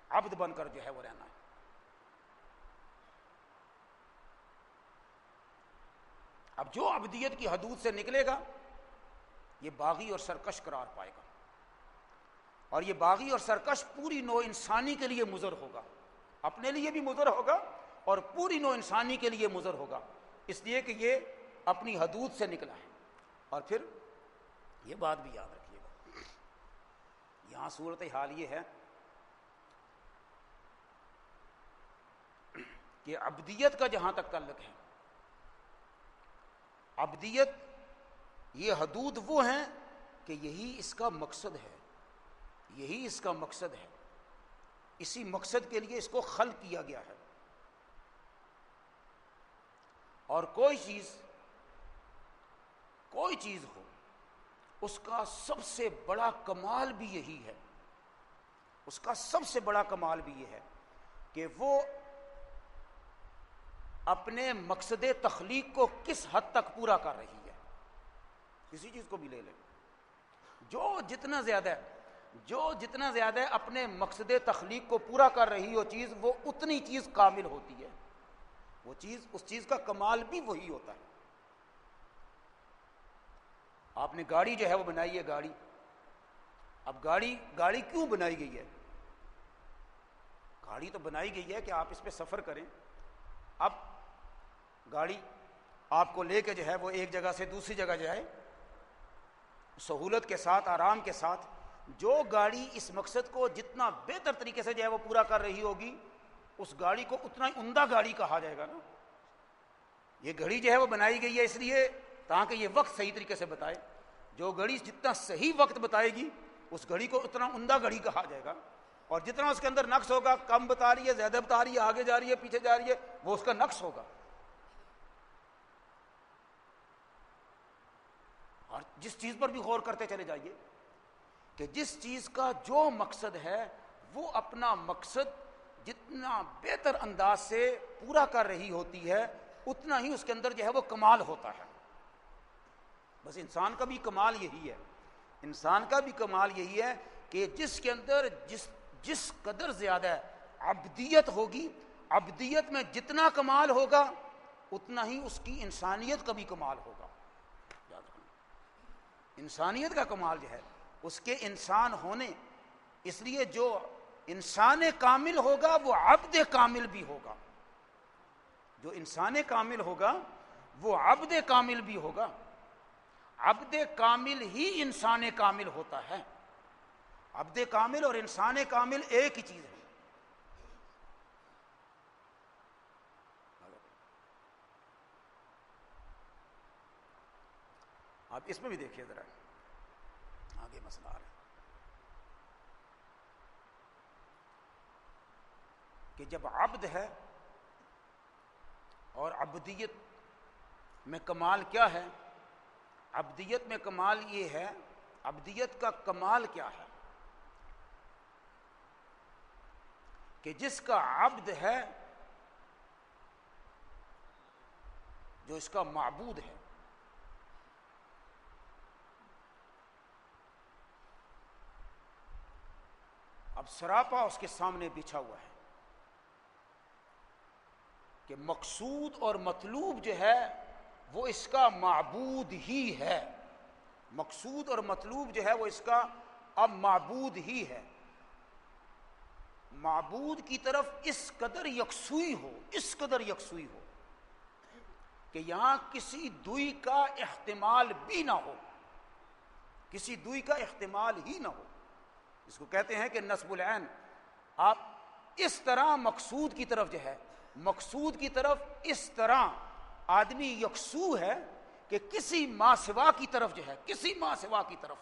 عبد بن کر جو ہے وہ رہنا ہے۔ اب جو ابدیت کی حدود سے نکلے گا، یہ باغی اور سرکش قرار پائے گا۔ اور یہ باغی اور سرکش پوری نو انسانی کے لیے مضر ہوگا۔ اپنے لیے بھی مضر ہوگا اور پوری نو انسانی کے لیے مضر ہوگا۔ اس لیے کہ یہ اپنی حدود سے نکلا ہے۔ اور پھر یہ بات بھی یاد رکھیے گا۔ یہاں صورت حال یہ ہے کہ ابدیت کا جہاں تک تعلق ہے، ابدیت یہ حدود وہ ہیں کہ یہی اس کا مقصد ہے۔ یہی اس کا مقصد ہے۔ اسی مقصد کے لیے اس کو خل کیا گیا ہے۔ اور کوئی چیز کوئی چیز ہو، اس کا سب سے بڑا کمال بھی یہی ہے۔ اس کا سب سے بڑا کمال بھی یہ ہے کہ وہ اپنے مقصد تخلیق کو کس حد تک پورا کر رہی ہے۔ کسی چیز کو بھی لے لیں جو جتنا زیادہ ہے جو جتنا زیادہ اپنے مقصد تخلیق کو پورا کر رہی ہو چیز، وہ اتنی چیز کامل ہوتی ہے۔ وہ چیز، اس چیز کا کمال بھی وہی ہوتا ہے۔ آپ نے گاڑی جو ہے وہ بنائی ہے، گاڑی۔ اب گاڑی گاڑی کیوں بنائی گئی ہے؟ گاڑی تو بنائی گئی ہے کہ آپ اس پہ سفر کریں۔ اب گاڑی آپ کو لے کے جو ہے وہ ایک جگہ سے دوسری جگہ جائے۔ سہولت کے ساتھ، آرام کے ساتھ جو گاڑی اس مقصد کو جتنا بہتر طریقے سے جو ہے وہ پورا کر رہی ہوگی، اس گاڑی کو اتنا ہی عمدہ گاڑی کہا جائے گا نا۔ یہ گھڑی جو ہے وہ بنائی گئی ہے اس لیے تاکہ یہ وقت صحیح طریقے سے بتائے۔ جو گھڑی جتنا صحیح وقت بتائے گی، اس گھڑی کو اتنا عمدہ گھڑی کہا جائے گا۔ اور جتنا اس کے اندر نقص ہوگا، کم بتا رہی ہے، زیادہ بتا رہی ہے، آگے جا رہی ہے، پیچھے جا رہی ہے، وہ اس کا نقص ہوگا۔ اور جس چیز پر بھی غور کرتے چلے جائیے کہ جس چیز کا جو مقصد ہے، وہ اپنا مقصد جتنا بہتر انداز سے پورا کر رہی ہوتی ہے، اتنا ہی اس کے اندر جو ہے وہ کمال ہوتا ہے۔ بس انسان کا بھی کمال یہی ہے۔ انسان کا بھی کمال یہی ہے کہ جس کے اندر جس جس قدر زیادہ ابدیت ہوگی ابدیت میں جتنا کمال ہوگا، اتنا ہی اس کی انسانیت کا بھی کمال ہوگا۔ انسانیت کا کمال جو ہے اس کے انسان ہونے، اس لیے جو انسان کامل ہوگا، وہ عبد کامل بھی ہوگا۔ جو انسان کامل ہوگا، وہ عبد کامل بھی ہوگا۔ عبد کامل ہی انسان کامل ہوتا ہے۔ عبد کامل اور انسان کامل ایک ہی چیز ہے۔ آپ اس میں بھی دیکھیے ذرا۔ آگے مسئلہ آ رہا ہے کہ جب عبد ہے اور ابدیت میں کمال کیا ہے ابدیت میں کمال یہ ہے ابدیت کا کمال کیا ہے کہ جس کا عبد ہے، جو اس کا معبود ہے اب سراپا اس کے سامنے بچھا ہوا ہے کہ مقصود اور مطلوب جو ہے وہ اس کا معبود ہی ہے مقصود اور مطلوب جو ہے وہ اس کا اب معبود ہی ہے معبود کی طرف اس قدر یکسوئی ہو، اس قدر یکسوئی ہو کہ یہاں کسی دوئی کا احتمال بھی نہ ہو، کسی دوئی کا احتمال ہی نہ ہو۔ اس کو کہتے ہیں کہ نصب العین، آپ اس طرح مقصود کی طرف جو ہے، مقصود کی طرف اس طرح آدمی یکسو ہے کہ کسی ماں سوا کی طرف جو ہے، کسی ماں سوا کی طرف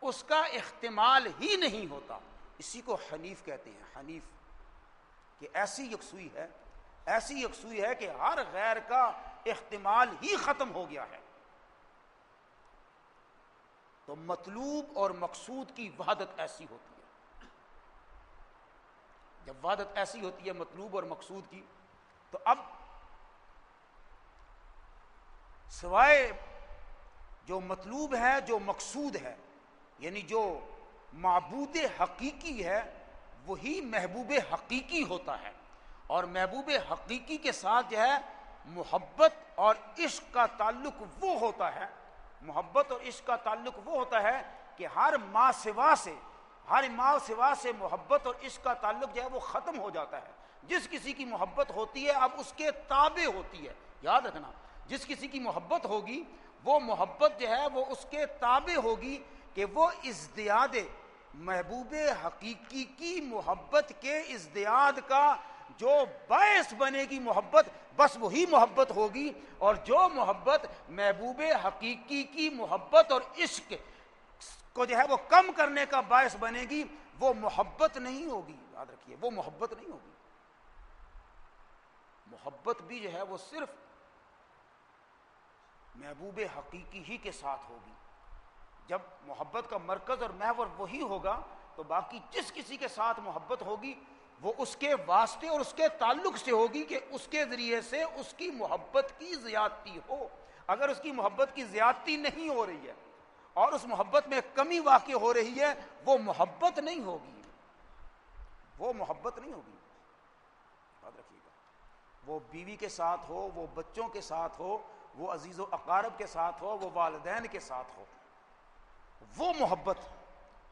اس کا احتمال ہی نہیں ہوتا۔ اسی کو حنیف کہتے ہیں۔ حنیف کہ ایسی یکسوئی ہے، ایسی یکسوئی ہے کہ ہر غیر کا احتمال ہی ختم ہو گیا ہے۔ تو مطلوب اور مقصود کی وحدت ایسی ہوتی ہے۔ جب وحدت ایسی ہوتی ہے، مطلوب اور مقصود کی، تو اب سوائے جو مطلوب ہے، جو مقصود ہے یعنی جو معبود حقیقی ہے، وہی محبوب حقیقی ہوتا ہے۔ اور محبوب حقیقی کے ساتھ جو ہے، محبت اور عشق کا تعلق وہ ہوتا ہے محبت اور عشق کا تعلق وہ ہوتا ہے کہ ہر ماں سوا سے، ہر ماں سوا سے محبت اور عشق کا تعلق جو ہے وہ ختم ہو جاتا ہے۔ جس کسی کی محبت ہوتی ہے، اب اس کے تابع ہوتی ہے۔ یاد رکھنا، جس کسی کی محبت ہوگی، وہ محبت جو ہے وہ اس کے تابع ہوگی کہ وہ ازدیاد محبوب حقیقی کی محبت کے ازدیاد کا جو باعث بنے گی محبت، بس وہی محبت ہوگی اور جو محبت محبوب حقیقی کی محبت اور عشق کو جو ہے وہ کم کرنے کا باعث بنے گی، وہ محبت نہیں ہوگی۔ یاد رکھیے، وہ محبت نہیں ہوگی۔ محبت بھی جو ہے وہ صرف محبوب حقیقی ہی کے ساتھ ہوگی۔ جب محبت کا مرکز اور محور وہی ہوگا، تو باقی جس کسی کے ساتھ محبت ہوگی وہ اس کے واسطے اور اس کے تعلق سے ہوگی کہ اس کے ذریعے سے اس کی محبت کی زیادتی ہو۔ اگر اس کی محبت کی زیادتی نہیں ہو رہی ہے اور اس محبت میں کمی واقع ہو رہی ہے، وہ محبت نہیں ہوگی۔ وہ محبت نہیں ہوگی۔ یاد رکھیے گا۔ وہ بیوی کے ساتھ ہو، وہ بچوں کے ساتھ ہو، وہ عزیز و اقارب کے ساتھ ہو، وہ والدین کے ساتھ ہو۔ وہ محبت،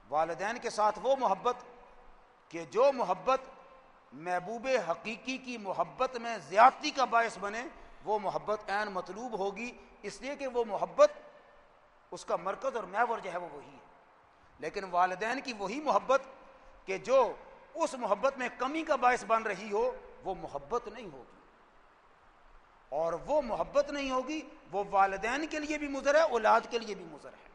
والدین کے ساتھ وہ محبت کہ جو محبت محبوب حقیقی کی محبت میں زیادتی کا باعث بنے، وہ محبت عین مطلوب ہوگی، اس لیے کہ وہ محبت اس کا مرکز اور محور جو ہے وہ وہی ہے۔ لیکن والدین کی وہی محبت کہ جو اس محبت میں کمی کا باعث بن رہی ہو، وہ محبت نہیں ہوگی۔ اور وہ محبت نہیں ہوگی، وہ والدین کے لیے بھی مضر ہے، اولاد کے لیے بھی مضر ہے۔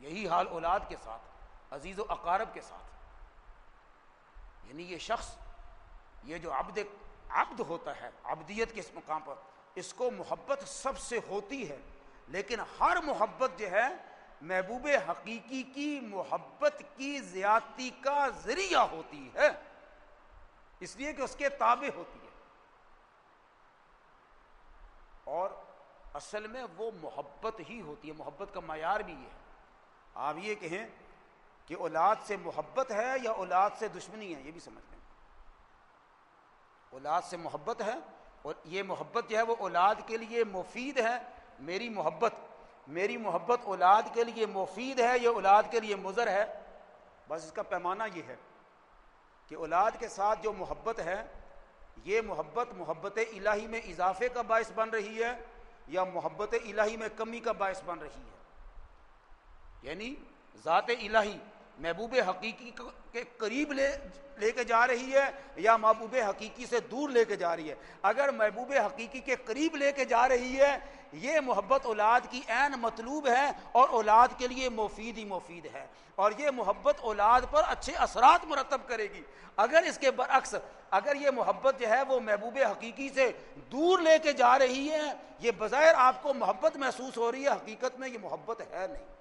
یہی حال اولاد کے ساتھ۔ عزیز و اقارب کے ساتھ۔ یعنی یہ شخص، یہ جو عبد عبد ہوتا ہے، عبدیت کے اس مقام پر، اس کو محبت سب سے ہوتی ہے۔ لیکن ہر محبت جو ہے، محبوب حقیقی کی محبت کی زیادتی کا ذریعہ ہوتی ہے۔ اس لیے کہ اس کے تابع ہوتی ہے۔ اور اصل میں وہ محبت ہی ہوتی ہے، محبت کا معیار بھی یہ ہے۔ آپ یہ کہیں کہ اولاد سے محبت ہے یا اولاد سے دشمنی ہے، یہ بھی سمجھ لیں۔ اولاد سے محبت ہے اور یہ محبت جو ہے وہ اولاد کے لیے مفید ہے، میری محبت میری محبت اولاد کے لیے مفید ہے یہ اولاد کے لیے مضر ہے؟ بس اس کا پیمانہ یہ ہے کہ اولاد کے ساتھ جو محبت ہے، یہ محبت محبت الہی میں اضافے کا باعث بن رہی ہے یا محبت الہی میں کمی کا باعث بن رہی ہے؟ یعنی ذات الہی محبوب حقیقی کے قریب لے لے کے جا رہی ہے یا محبوب حقیقی سے دور لے کے جا رہی ہے؟ اگر محبوب حقیقی کے قریب لے کے جا رہی ہے، یہ محبت اولاد کی عین مطلوب ہے اور اولاد کے لیے مفید ہی مفید ہے۔ اور یہ محبت اولاد پر اچھے اثرات مرتب کرے گی۔ اگر اس کے برعکس، اگر یہ محبت جو ہے وہ محبوب حقیقی سے دور لے کے جا رہی ہے، یہ بظاہر آپ کو محبت محسوس ہو رہی ہے، حقیقت میں یہ محبت ہے نہیں۔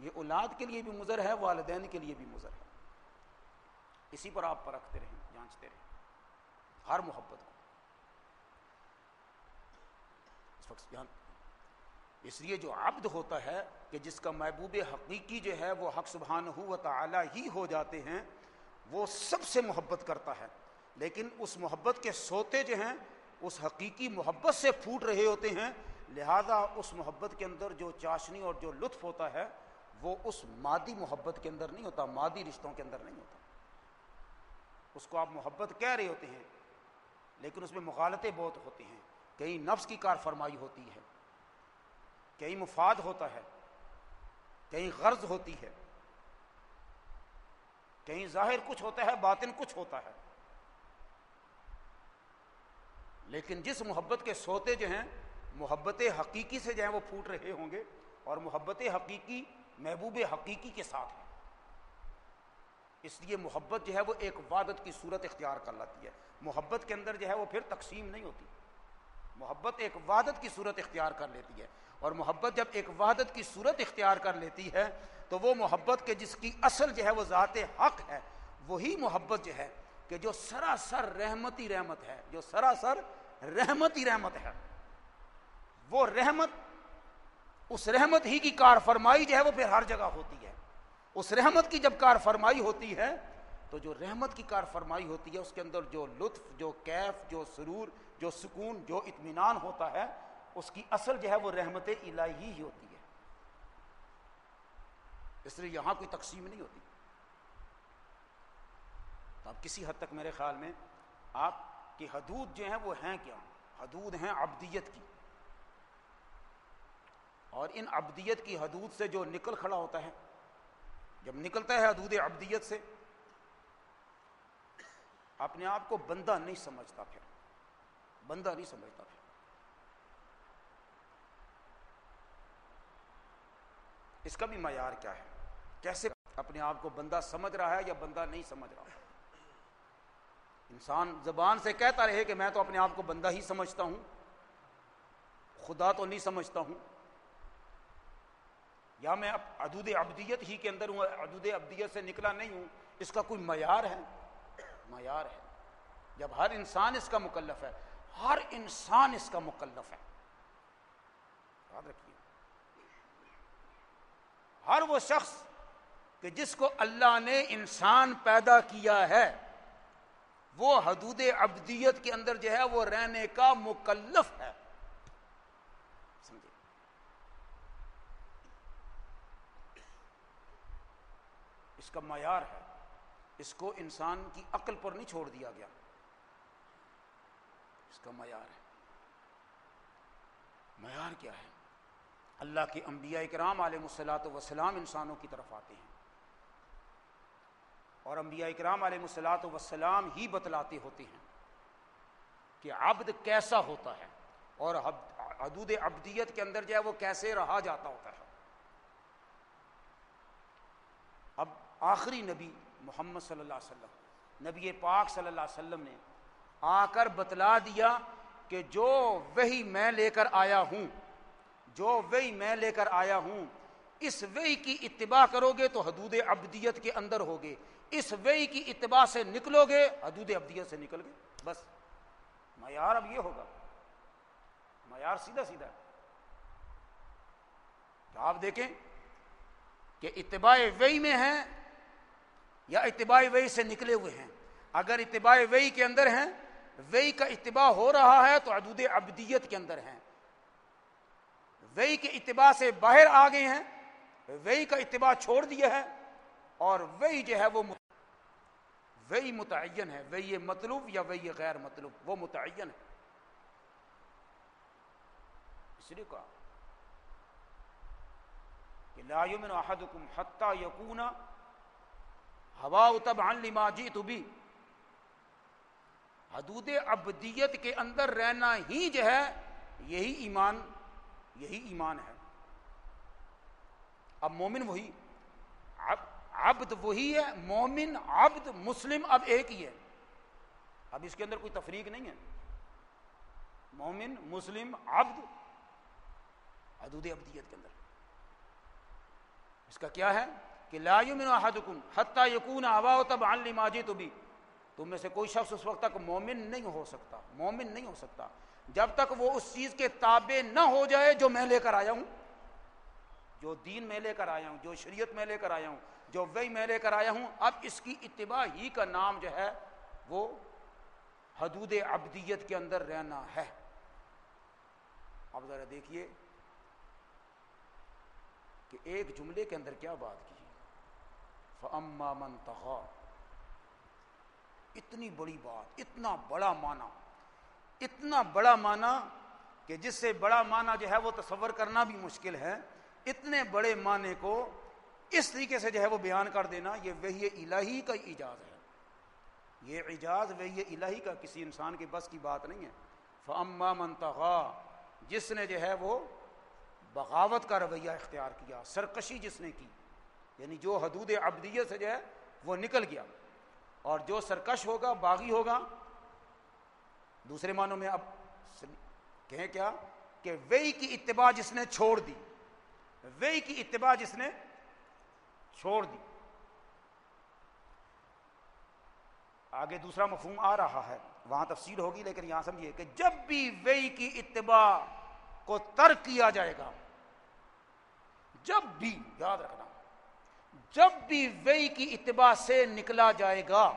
یہ اولاد کے لیے بھی مضر ہے، والدین کے لیے بھی مضر ہے۔ اسی پر آپ پرکھتے رہیں، جانچتے رہیں۔ ہر محبت کو۔ اس وقت اس لیے جو عبد ہوتا ہے کہ جس کا محبوب حقیقی جو ہے، وہ حق سبحان ہو تعالی ہی ہو جاتے ہیں، وہ سب سے محبت کرتا ہے۔ لیکن اس محبت کے سوتے جو ہیں، اس حقیقی محبت سے پھوٹ رہے ہوتے ہیں۔ لہذا اس محبت کے اندر جو چاشنی اور جو لطف ہوتا ہے وہ اس مادی محبت کے اندر نہیں ہوتا، مادی رشتوں کے اندر نہیں ہوتا۔ اس کو آپ محبت کہہ رہے ہوتے ہیں، لیکن اس میں مغالطیں بہت ہوتی ہیں۔ کہیں نفس کی کار فرمائی ہوتی ہے کہیں مفاد ہوتا ہے کہیں غرض ہوتی ہے۔ کہیں ظاہر کچھ ہوتا ہے، باطن کچھ ہوتا ہے۔ لیکن جس محبت کے سوتے جو ہیں محبت حقیقی سے جو ہیں، وہ پھوٹ رہے ہوں گے، اور محبت حقیقی محبوب حقیقی کے ساتھ ہے اس لیے محبت جو ہے وہ ایک وادت کی صورت اختیار کر لاتی ہے۔ محبت کے اندر جو ہے وہ پھر تقسیم نہیں ہوتی۔ محبت ایک وادت کی صورت اختیار کر لیتی ہے۔ اور محبت جب ایک وحدت کی صورت اختیار کر لیتی ہے، تو وہ محبت کے جس کی اصل جو ہے وہ ذات حق ہے، وہی محبت جو ہے کہ جو سراسر رحمتی رحمت ہے، جو سراسر رحمتی رحمت ہے۔ وہ رحمت اس رحمت ہی کی کار فرمائی جو ہے وہ پھر ہر جگہ ہوتی ہے۔ اس رحمت کی جب کار فرمائی ہوتی ہے، تو جو رحمت کی کار فرمائی ہوتی ہے، اس کے اندر جو لطف، جو کیف، جو سرور، جو سکون، جو اطمینان ہوتا ہے، اس کی اصل جو ہے وہ رحمت الہی ہی ہوتی ہے۔ اس لیے یہاں کوئی تقسیم نہیں ہوتی۔ تو اب کسی حد تک میرے خیال میں آپ کی حدود جو ہیں وہ ہیں کیا؟ حدود ہیں ابدیت کی۔ اور ان ابدیت کی حدود سے جو نکل کھڑا ہوتا ہے، جب نکلتا ہے حدود ابدیت سے، اپنے آپ کو بندہ نہیں سمجھتا پھر۔ بندہ نہیں سمجھتا پھر۔ اس کا بھی معیار کیا ہے؟ کیسے اپنے آپ کو بندہ سمجھ رہا ہے یا بندہ نہیں سمجھ رہا؟ انسان زبان سے کہتا رہے کہ میں تو اپنے آپ کو بندہ ہی سمجھتا ہوں، خدا تو نہیں سمجھتا ہوں۔ یا میں ادود ابدیت ہی کے اندر ہوں ادود ابدیت سے نکلا نہیں ہوں، اس کا کوئی معیار ہے؟ معیار ہے۔ جب ہر انسان اس کا مکلف ہے، ہر انسان اس کا مکلف ہے۔ یاد رکھیے۔ ہر وہ شخص کہ جس کو اللہ نے انسان پیدا کیا ہے، وہ حدود ابدیت کے اندر جو ہے، وہ رہنے کا مکلف ہے۔ اس کا معیار ہے، اس کو انسان کی عقل پر نہیں چھوڑ دیا گیا۔ اس کا معیار ہے۔ معیار کیا ہے؟ اللہ کے انبیاء اکرام علیہ مسلاط وسلام انسانوں کی طرف آتے ہیں۔ اور انبیاء اکرام علیہ مسلاط وسلام ہی بتلاتے ہوتے ہیں کہ عبد کیسا ہوتا ہے۔ اور حدود ابدیت کے اندر جو ہے وہ کیسے رہا جاتا ہوتا ہے۔ اب آخری نبی محمد صلی اللہ علیہ وسلم، نبی پاک صلی اللہ علیہ وسلم نے آ کر بتلا دیا کہ جو وہی میں لے کر آیا ہوں، جو وہی میں لے کر آیا ہوں، اس وہی کی اتباع کرو گے تو حدود ابدیت کے اندر ہوگے، اس وہی کی اتباع سے نکلو گے حدود ابدیت سے نکل گئے، بس۔ معیار اب یہ ہوگا۔ معیار سیدھا سیدھا آپ دیکھیں کہ اتباع وئی میں ہیں یا اتباع وئی سے نکلے ہوئے ہیں۔ اگر اتباع وئی کے اندر ہیں وئی کا اتباع ہو رہا ہے تو حدود ابدیت کے اندر ہیں۔ وئی کے اتباع سے باہر آ گئے ہیں وئی کا اتباع چھوڑ دیا ہے اور وہی جو ہے وہ وہی متعین ہے۔ وہی مطلوب یا وہی غیر مطلوب، وہ متعین ہے۔ اس لیے کہا کہ لا یمن احدکم حتی یکون ہوا تب عن لما جیت بھی۔ حدود ابدیت کے اندر رہنا ہی جو ہے، یہی ایمان یہی ایمان ہے۔ اب مومن وہی عبد وہی ہے، مومن، عبد، مسلم، اب ایک ہی ہے۔ اب اس کے اندر کوئی تفریق نہیں ہے۔ مومن، مسلم، عبد، حدود ابدیت کے اندر۔ اس کا کیا ہے؟ کہ لا یمن احدکم حتی یکون آبا تب علی ماجی تو بھی تم میں سے کوئی شخص اس وقت تک مومن نہیں ہو سکتا، مومن نہیں ہو سکتا۔ جب تک وہ اس چیز کے تابع نہ ہو جائے جو میں لے کر آیا ہوں، جو دین میں لے کر آیا ہوں، جو شریعت میں لے کر آیا ہوں، جو وہی میں لے کر آیا ہوں، اب اس کی اتباع ہی کا نام جو ہے وہ حدود ابدیت کے اندر رہنا ہے۔ اب ذرا دیکھیے کہ ایک جملے کے اندر کیا بات کی۔ فما من تغا اتنی بڑی بات، اتنا بڑا معنی، اتنا بڑا معنی کہ جس سے بڑا معنی جو ہے وہ تصور کرنا بھی مشکل ہے، اتنے بڑے معنی کو اس طریقے سے جو ہے وہ بیان کر دینا، یہ وہی الہی کا ایجاز ہے۔ یہ اعجاز وہی الہی کا کسی انسان کے بس کی بات نہیں ہے۔ فما منتخا جس نے جو ہے وہ بغاوت کا رویہ اختیار کیا، سرکشی جس نے کی یعنی جو حدود ابدیت سے جو ہے وہ نکل گیا اور جو سرکش ہوگا، باغی ہوگا، دوسرے معنوں میں اب کہیں کیا؟ کہ وہی کی اتباع جس نے چھوڑ دی وہی کی اتباع جس نے چھوڑ دی۔ آگے دوسرا مفہوم آ رہا ہے، وہاں تفصیل ہوگی، لیکن یہاں سمجھیے کہ جب بھی وہی کی اتباع کو ترک کیا جائے گا، جب بھی، یاد رکھنا جب بھی وہی کی اتباع سے نکلا جائے گا،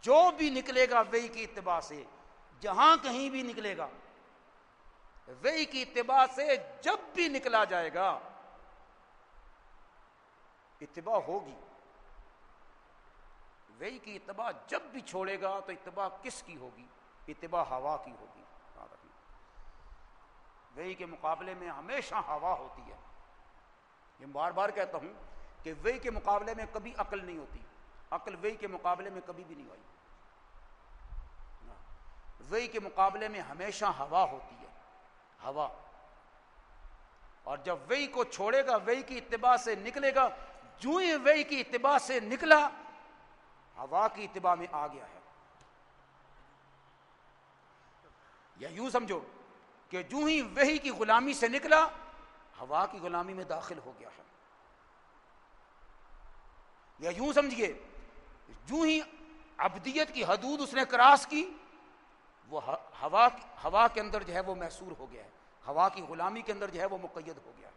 جو بھی نکلے گا وہی کی اتباع سے، جہاں کہیں بھی نکلے گا، وہی کی اتباع سے جب بھی نکلا جائے گا، اتباع ہوگی۔ وہی کی اتباع جب بھی چھوڑے گا تو اتباع کس کی ہوگی؟ اتباع ہوا کی ہوگی۔ وہی کے مقابلے میں ہمیشہ ہوا ہوتی ہے۔ یہ بار بار کہتا ہوں کہ وہی کے مقابلے میں کبھی عقل نہیں ہوتی۔ عقل وہی کے مقابلے میں کبھی بھی نہیں آئی وہی کے مقابلے میں ہمیشہ ہوا ہوتی ہے۔ ہوا۔ اور جب وہی کو چھوڑے گا، وہی کی اتباع سے نکلے گا جو ہی وہی کی اتباع سے نکلا، ہوا کی اتباع میں آ گیا ہے۔ یا یوں سمجھو کہ جو ہی وہی کی غلامی سے نکلا ہوا کی غلامی میں داخل ہو گیا ہے۔ یا یوں سمجھیے، جو ہی ابدیت کی حدود اس نے کراس کی، وہ ہوا ہوا کے اندر جو ہے وہ محسور ہو گیا ہے۔ ہوا کی غلامی کے اندر جو ہے وہ مقید ہو گیا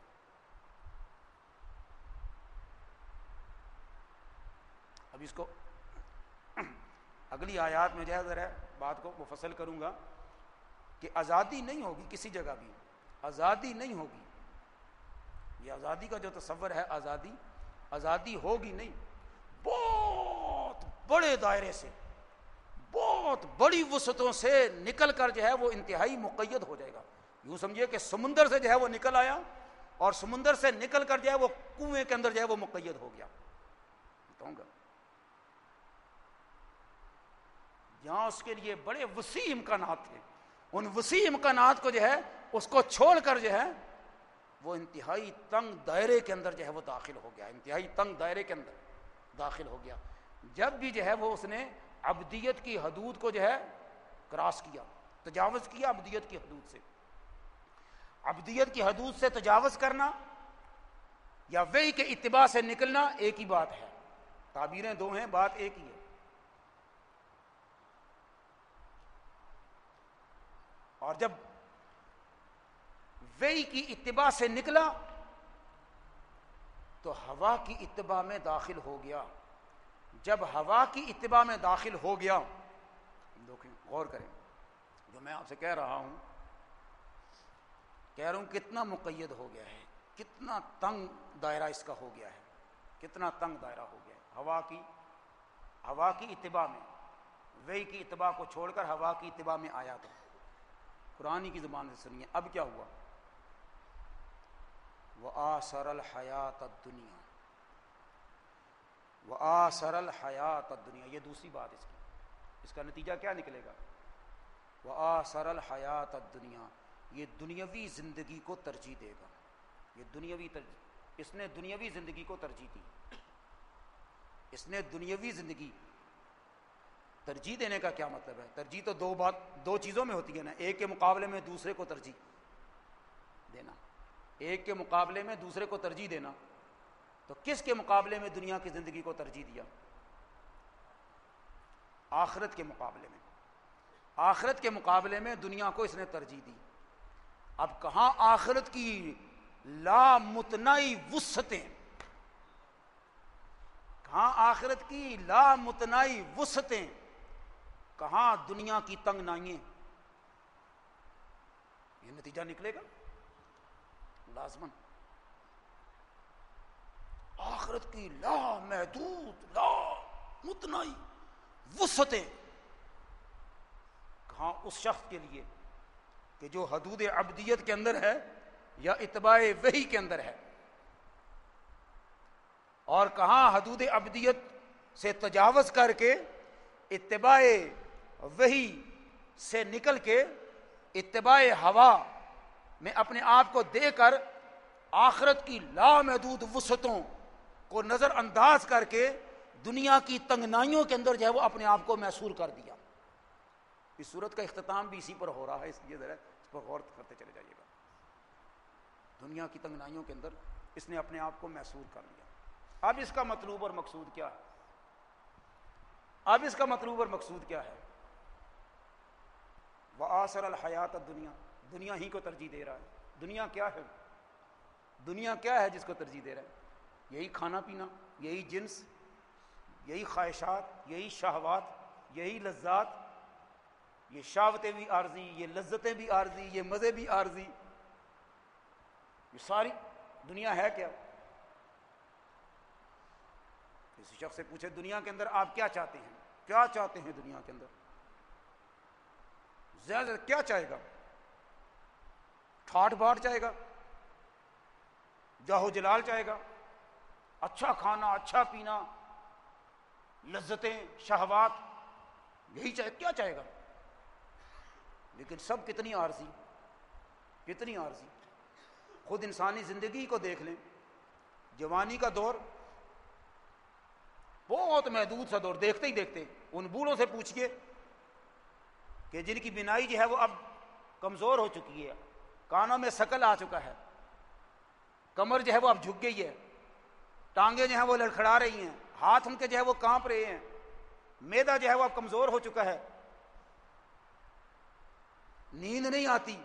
اب اس کو اگلی آیات میں جو ہے، ذرا بات کو مفصل کروں گا کہ آزادی نہیں ہوگی کسی جگہ بھی۔ آزادی نہیں ہوگی۔ یہ آزادی کا جو تصور ہے، آزادی آزادی ہوگی نہیں۔ بہت بڑے دائرے سے، بہت بڑی وسطوں سے نکل کر جو ہے وہ انتہائی مقید ہو جائے گا۔ یوں سمجھیے کہ سمندر سے جو ہے وہ نکل آیا اور سمندر سے نکل کر جو ہے وہ کنویں کے اندر جو ہے وہ مقید ہو گیا۔ بتاؤں گا۔ یہاں اس کے لیے بڑے وسیع امکانات تھے ان وسیع امکانات کو جو ہے اس کو چھوڑ کر جو ہے وہ انتہائی تنگ دائرے کے اندر جو ہے وہ داخل ہو گیا، انتہائی تنگ دائرے کے اندر داخل ہو گیا۔ جب بھی جو ہے وہ اس نے ابدیت کی حدود کو جو ہے کراس کیا، تجاوز کیا ابدیت کی حدود سے۔ ابدیت کی حدود سے تجاوز کرنا یا وہی کے اتباع سے نکلنا ایک ہی بات ہے۔ تعبیریں دو ہیں، بات ایک ہی ہے۔ اور جب وہی کی اتباع سے نکلا تو ہوا کی اتباع میں داخل ہو گیا۔ جب ہوا کی اتباع میں داخل ہو گیا، دیکھیں، غور کریں۔ جو میں آپ سے کہہ رہا ہوں، کہہ رہا ہوں، کتنا مقید ہو گیا ہے، کتنا تنگ دائرہ اس کا ہو گیا ہے، کتنا تنگ دائرہ ہو گیا ہے۔ ہوا کی ہوا کی اتباع میں، وہی کی اتباع کو چھوڑ کر ہوا کی اتباع میں آیا تھا۔ قرآن کی زبان سے سنیے، اب کیا ہوا؟ وہ آ سرل حیات دنیا وہ آ سرل حیات دنیا یہ دوسری بات اس کی۔ اس کا نتیجہ کیا نکلے گا؟ وہ آ سرل حیات دنیا یہ دنیاوی زندگی کو ترجیح دے گا۔ یہ دنیاوی ترجیح، اس نے دنیاوی زندگی کو ترجیح دی۔ اس نے دنیاوی زندگی ترجیح دینے کا کیا مطلب ہے؟ ترجیح تو دو بات، دو چیزوں میں ہوتی ہے نا، ایک کے مقابلے میں، دوسرے کو ترجیح دینا۔ ایک کے مقابلے میں دوسرے کو ترجیح دینا۔ تو کس کے مقابلے میں دنیا کی زندگی کو ترجیح دیا؟ آخرت کے مقابلے میں۔ آخرت کے مقابلے میں دنیا کو اس نے ترجیح دی۔ اب کہاں آخرت کی لا متنائی وسطیں کہاں آخرت کی لا متنائی وسطیں کہاں دنیا کی تنگ نائیں یہ نتیجہ نکلے گا۔ لازمن آخرت کی لا محدود، لا متنائی وسطیں۔ کہاں اس شخص کے لیے کہ جو حدود ابدیت کے اندر ہے یا اتباع وہی کے اندر ہے؟ اور کہاں حدود ابدیت سے تجاوز کر کے، اتباع وہی سے نکل کے، اتباع ہوا میں اپنے آپ کو دے کر آخرت کی لامحدود وسطوں کو نظر انداز کر کے دنیا کی تنگنائیوں کے اندر جو ہے وہ اپنے آپ کو محسور کر دیا۔ اس صورت کا اختتام بھی اسی پر ہو رہا ہے، اس لیے ذرا اس پر غور کرتے چلے جائیے گا۔ دنیا کی تنگنائیوں کے اندر اس نے اپنے آپ کو محسور کر لیا۔ اب اس کا مطلوب اور مقصود کیا ہے؟ اب اس کا مطلوب اور مقصود کیا ہے؟ وہ آسر الحیات دنیا دنیا ہی کو ترجیح دے رہا ہے۔ دنیا کیا ہے؟ دنیا کیا ہے جس کو ترجیح دے رہا ہے؟ یہی کھانا پینا، یہی جنس، یہی خواہشات، یہی شہوات، یہی لذات، یہ شاوتیں بھی عارضی، یہ لذتیں بھی عارضی، یہ مزے بھی عارضی۔ یہ ساری دنیا ہے کیا؟ کسی شخص سے پوچھے، دنیا کے اندر آپ کیا چاہتے ہیں؟ کیا چاہتے ہیں دنیا کے اندر؟ زیادہ کیا چاہے گا؟ ٹھاٹ باٹ چاہے گا، جاہو جلال چاہے گا اچھا کھانا اچھا پینا، لذتیں، شہوات، یہی چاہے، کیا چاہے گا؟ لیکن سب کتنی عارضی کتنی عارضی۔ خود انسانی زندگی کو دیکھ لیں، جوانی کا دور بہت محدود سا دور، دیکھتے ہی دیکھتے۔ ان بوڑھوں سے پوچھئے کہ جن کی بینائی جو ہے وہ اب کمزور ہو چکی ہے۔ کانوں میں سکل آ چکا ہے۔ کمر جو ہے وہ اب جھک گئی ہے۔ ٹانگیں جو ہیں وہ لڑکھڑا رہی ہیں۔ ہاتھ ان کے جو ہے وہ کانپ رہے ہیں۔ میدا جو ہے وہ اب کمزور ہو چکا ہے۔ نیند نہیں آتی،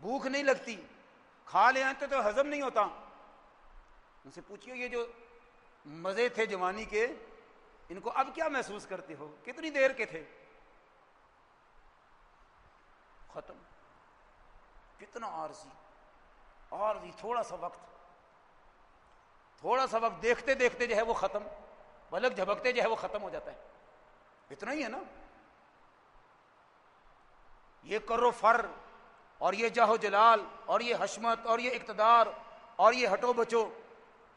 بھوک نہیں لگتی۔ کھا لے آتے تو ہزم نہیں ہوتا۔ ان سے پوچھئے، یہ جو مزے تھے جوانی کے، ان کو اب کیا محسوس کرتے ہو؟ کتنی دیر کے تھے؟ ختم۔ کتنا عارضی عارضی، تھوڑا سا وقت۔ تھوڑا سا وقت دیکھتے دیکھتے جو ہے وہ ختم پلک جھبکتے جو ہے وہ ختم ہو جاتا ہے۔ اتنا ہی ہے نا۔ یہ کرو فر، اور یہ جاہو جلال، اور یہ حشمت، اور یہ اقتدار، اور یہ ہٹو بچو۔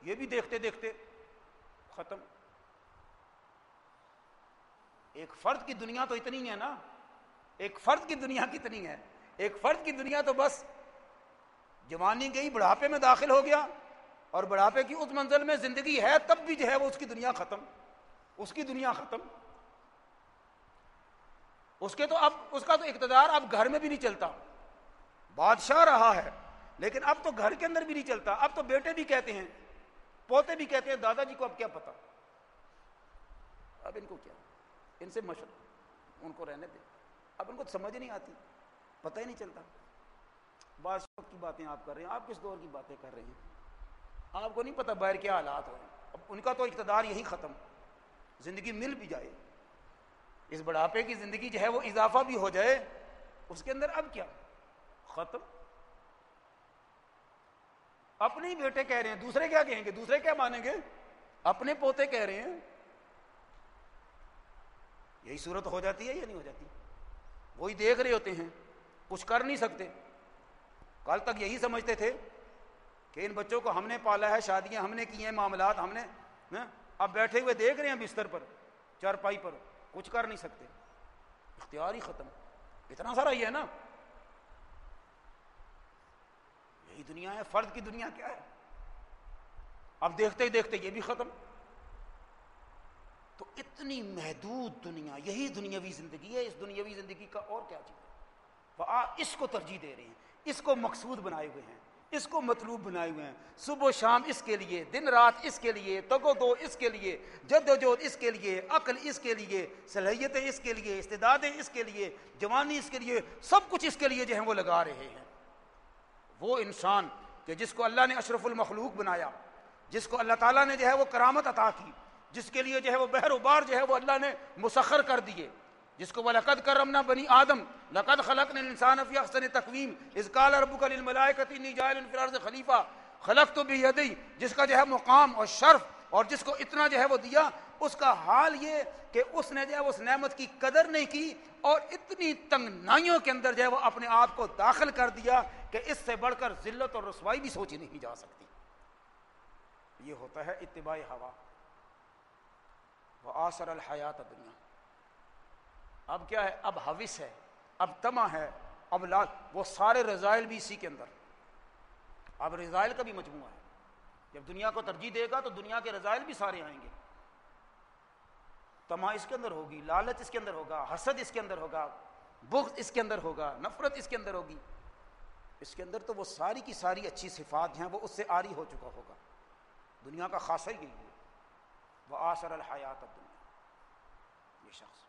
یہ بھی دیکھتے دیکھتے ختم۔ ایک فرد کی دنیا تو اتنی ہے نا۔ ایک فرد کی دنیا کتنی ہے۔ ایک فرد کی دنیا تو بس، جوانی گئی، بڑھاپے میں داخل ہو گیا اور بڑھاپے کی اس منزل میں زندگی ہے، تب بھی جو ہے وہ اس کی دنیا ختم، اس کی دنیا ختم۔ اس کے تو اب، اس کا تو اقتدار اب گھر میں بھی نہیں چلتا۔ بادشاہ رہا ہے، لیکن اب تو گھر کے اندر بھی نہیں چلتا۔ اب تو بیٹے بھی کہتے ہیں، پوتے بھی کہتے ہیں، دادا جی کو اب کیا پتا؟ اب ان کو کیا؟ ان سے مشق ان کو رہنے دے اب ان کو سمجھ نہیں آتی۔ پتہ ہی نہیں چلتا۔ بعض وقت کی باتیں آپ کر رہے ہیں، آپ کس دور کی باتیں کر رہے ہیں؟ آپ کو نہیں پتا باہر کیا حالات ہو رہے ہیں۔ اب ان کا تو اقتدار یہی ختم۔ زندگی مل بھی جائے۔ اس بڑھاپے کی زندگی جو ہے وہ اضافہ بھی ہو جائے۔ اس کے اندر اب کیا؟ ختم۔ اپنے ہی بیٹے کہہ رہے ہیں، دوسرے کیا کہیں گے؟ دوسرے کیا مانیں گے؟ اپنے پوتے کہہ رہے ہیں۔ یہی صورت ہو جاتی ہے یا نہیں ہو جاتی؟ وہی دیکھ رہے ہوتے ہیں۔ کچھ کر نہیں سکتے۔ کل تک یہی سمجھتے تھے کہ ان بچوں کو ہم نے پالا ہے، شادیاں ہم نے کی ہیں، معاملات ہم نے اب بیٹھے ہوئے دیکھ رہے ہیں بستر پر، چارپائی پر، کچھ کر نہیں سکتے۔ اختیار ہی ختم۔ اتنا سارا یہ ہے نا۔ یہی دنیا ہے، فرد کی دنیا کیا ہے؟ اب دیکھتے ہی دیکھتے یہ بھی ختم۔ تو اتنی محدود دنیا، یہی دنیاوی زندگی ہے، اس دنیاوی زندگی کا اور کیا چیز؟ ہے وہ اس کو ترجیح دے رہے ہیں۔ اس کو مقصود بنائے ہوئے ہیں۔ اس کو مطلوب بنائے ہوئے ہیں۔ صبح و شام اس کے لیے، دن رات اس کے لیے تگو دو اس کے لیے، جد و جہد اس کے لیے، عقل اس کے لیے، صلاحیتیں اس کے لیے استدادیں اس کے لیے، جوانی اس کے لیے، سب کچھ اس کے لیے جو ہیں وہ لگا رہے ہیں۔ وہ انسان کہ جس کو اللہ نے اشرف المخلوق بنایا، جس کو اللہ تعالیٰ نے جو ہے وہ کرامت عطا کی، جس کے لیے جو ہے وہ بہر و بار جو ہے وہ اللہ نے مسخر کر دیے۔ جس کو وہ لقد کرمنا بنی آدم، لقد خلق نے انسان فی احسن تقویم اس کال ربک للملائکتی نجائل انفرار خلیفہ خلق تو بھی یدی جس کا جو ہے مقام اور شرف اور جس کو اتنا جو ہے وہ دیا، اس کا حال یہ کہ اس نے جو ہے اس نعمت کی قدر نہیں کی اور اتنی تنگنائیوں کے اندر جو ہے وہ اپنے آپ کو داخل کر دیا کہ اس سے بڑھ کر ذلت اور رسوائی بھی سوچی نہیں جا سکتی۔ یہ ہوتا ہے اتباع ہوا۔ وہ آسر الحیات دنیا اب کیا ہے؟ اب حوث ہے، اب تما ہے، اب لا، وہ سارے رضائل بھی اسی کے اندر۔ اب رضائل کا بھی مجموعہ ہے۔ جب دنیا کو ترجیح دے گا تو دنیا کے رضائل بھی سارے آئیں گے۔ تما اس کے اندر ہوگی، لالچ اس کے اندر ہوگا، حسد اس کے اندر ہوگا، بغض اس کے اندر ہوگا، نفرت اس کے اندر ہوگی۔ اس کے اندر تو وہ ساری کی ساری اچھی صفات ہیں، وہ اس سے آری ہو چکا ہوگا۔ دنیا کا خاصا ہی گئی ہے۔ وہ آسر الحیات دنیا یہ شخص۔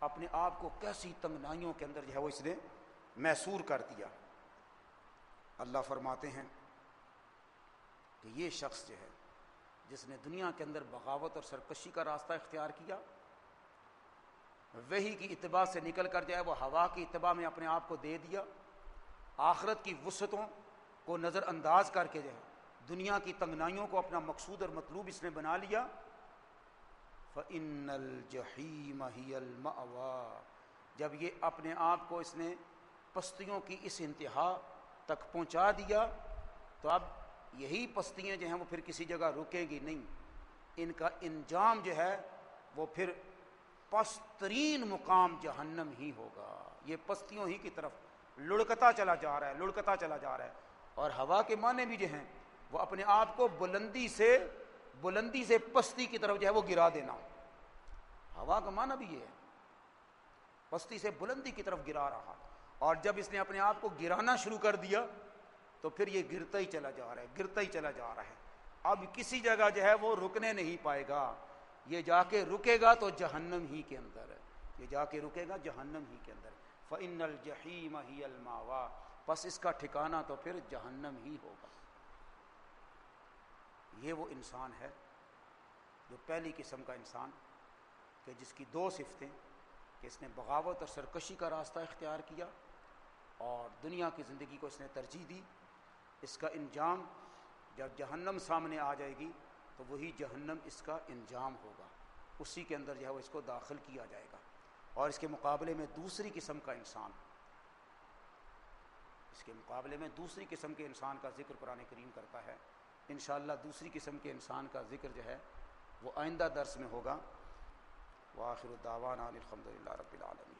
اپنے آپ کو کیسی تنگنائیوں کے اندر جو ہے وہ اس نے محسور کر دیا۔ اللہ فرماتے ہیں کہ یہ شخص جو ہے، جس نے دنیا کے اندر بغاوت اور سرکشی کا راستہ اختیار کیا وہی کی اتباع سے نکل کر جائے وہ ہوا کی اتباع میں اپنے آپ کو دے دیا۔ آخرت کی وسعتوں کو نظر انداز کر کے جو ہے، دنیا کی تنگنائیوں کو اپنا مقصود اور مطلوب اس نے بنا لیا۔ فَإِنَّ الْجَحِيمَ هِيَ الْمَأْوَى۔ جب یہ اپنے آپ کو اس نے پستیوں کی اس انتہا تک پہنچا دیا، تو اب یہی پستیاں جو ہیں وہ پھر کسی جگہ رکے گی نہیں۔ ان کا انجام جو ہے وہ پھر پسترین مقام جہنم ہی ہوگا۔ یہ پستیوں ہی کی طرف لڑکتا چلا جا رہا ہے، لڑکتا چلا جا رہا ہے۔ اور ہوا کے معنی بھی جو ہیں وہ اپنے آپ کو بلندی سے بلندی سے پستی کی طرف جو ہے وہ گرا دینا۔ ہوا کا معنی بھی یہ ہے۔ پستی سے بلندی کی طرف گرا رہا۔ اور جب اس نے اپنے آپ کو گرانا شروع کر دیا، تو پھر یہ گرتا ہی چلا جا رہا ہے، گرتا ہی چلا جا رہا ہے۔ اب کسی جگہ جو ہے وہ رکنے نہیں پائے گا۔ یہ جا کے رکے گا تو جہنم ہی کے اندر یہ جا کے رکے گا جہنم ہی کے اندر فن الجحیم ہی الماوا بس اس کا ٹھکانہ تو پھر جہنم ہی ہوگا۔ یہ وہ انسان ہے جو پہلی قسم کا انسان کہ جس کی دو صفتیں، کہ اس نے بغاوت اور سرکشی کا راستہ اختیار کیا اور دنیا کی زندگی کو اس نے ترجیح دی، اس کا انجام جب جہنم سامنے آ جائے گی تو وہی جہنم اس کا انجام ہوگا۔ اسی کے اندر جو ہے وہ اس کو داخل کیا جائے گا۔ اور اس کے مقابلے میں دوسری قسم کا انسان۔ اس کے مقابلے میں دوسری قسم کے انسان کا ذکر قرآن کریم کرتا ہے۔ انشاءاللہ دوسری قسم کے انسان کا ذکر جو ہے وہ آئندہ درس میں ہوگا۔ واخر آخر الداوان الحمد للہ رب العالمین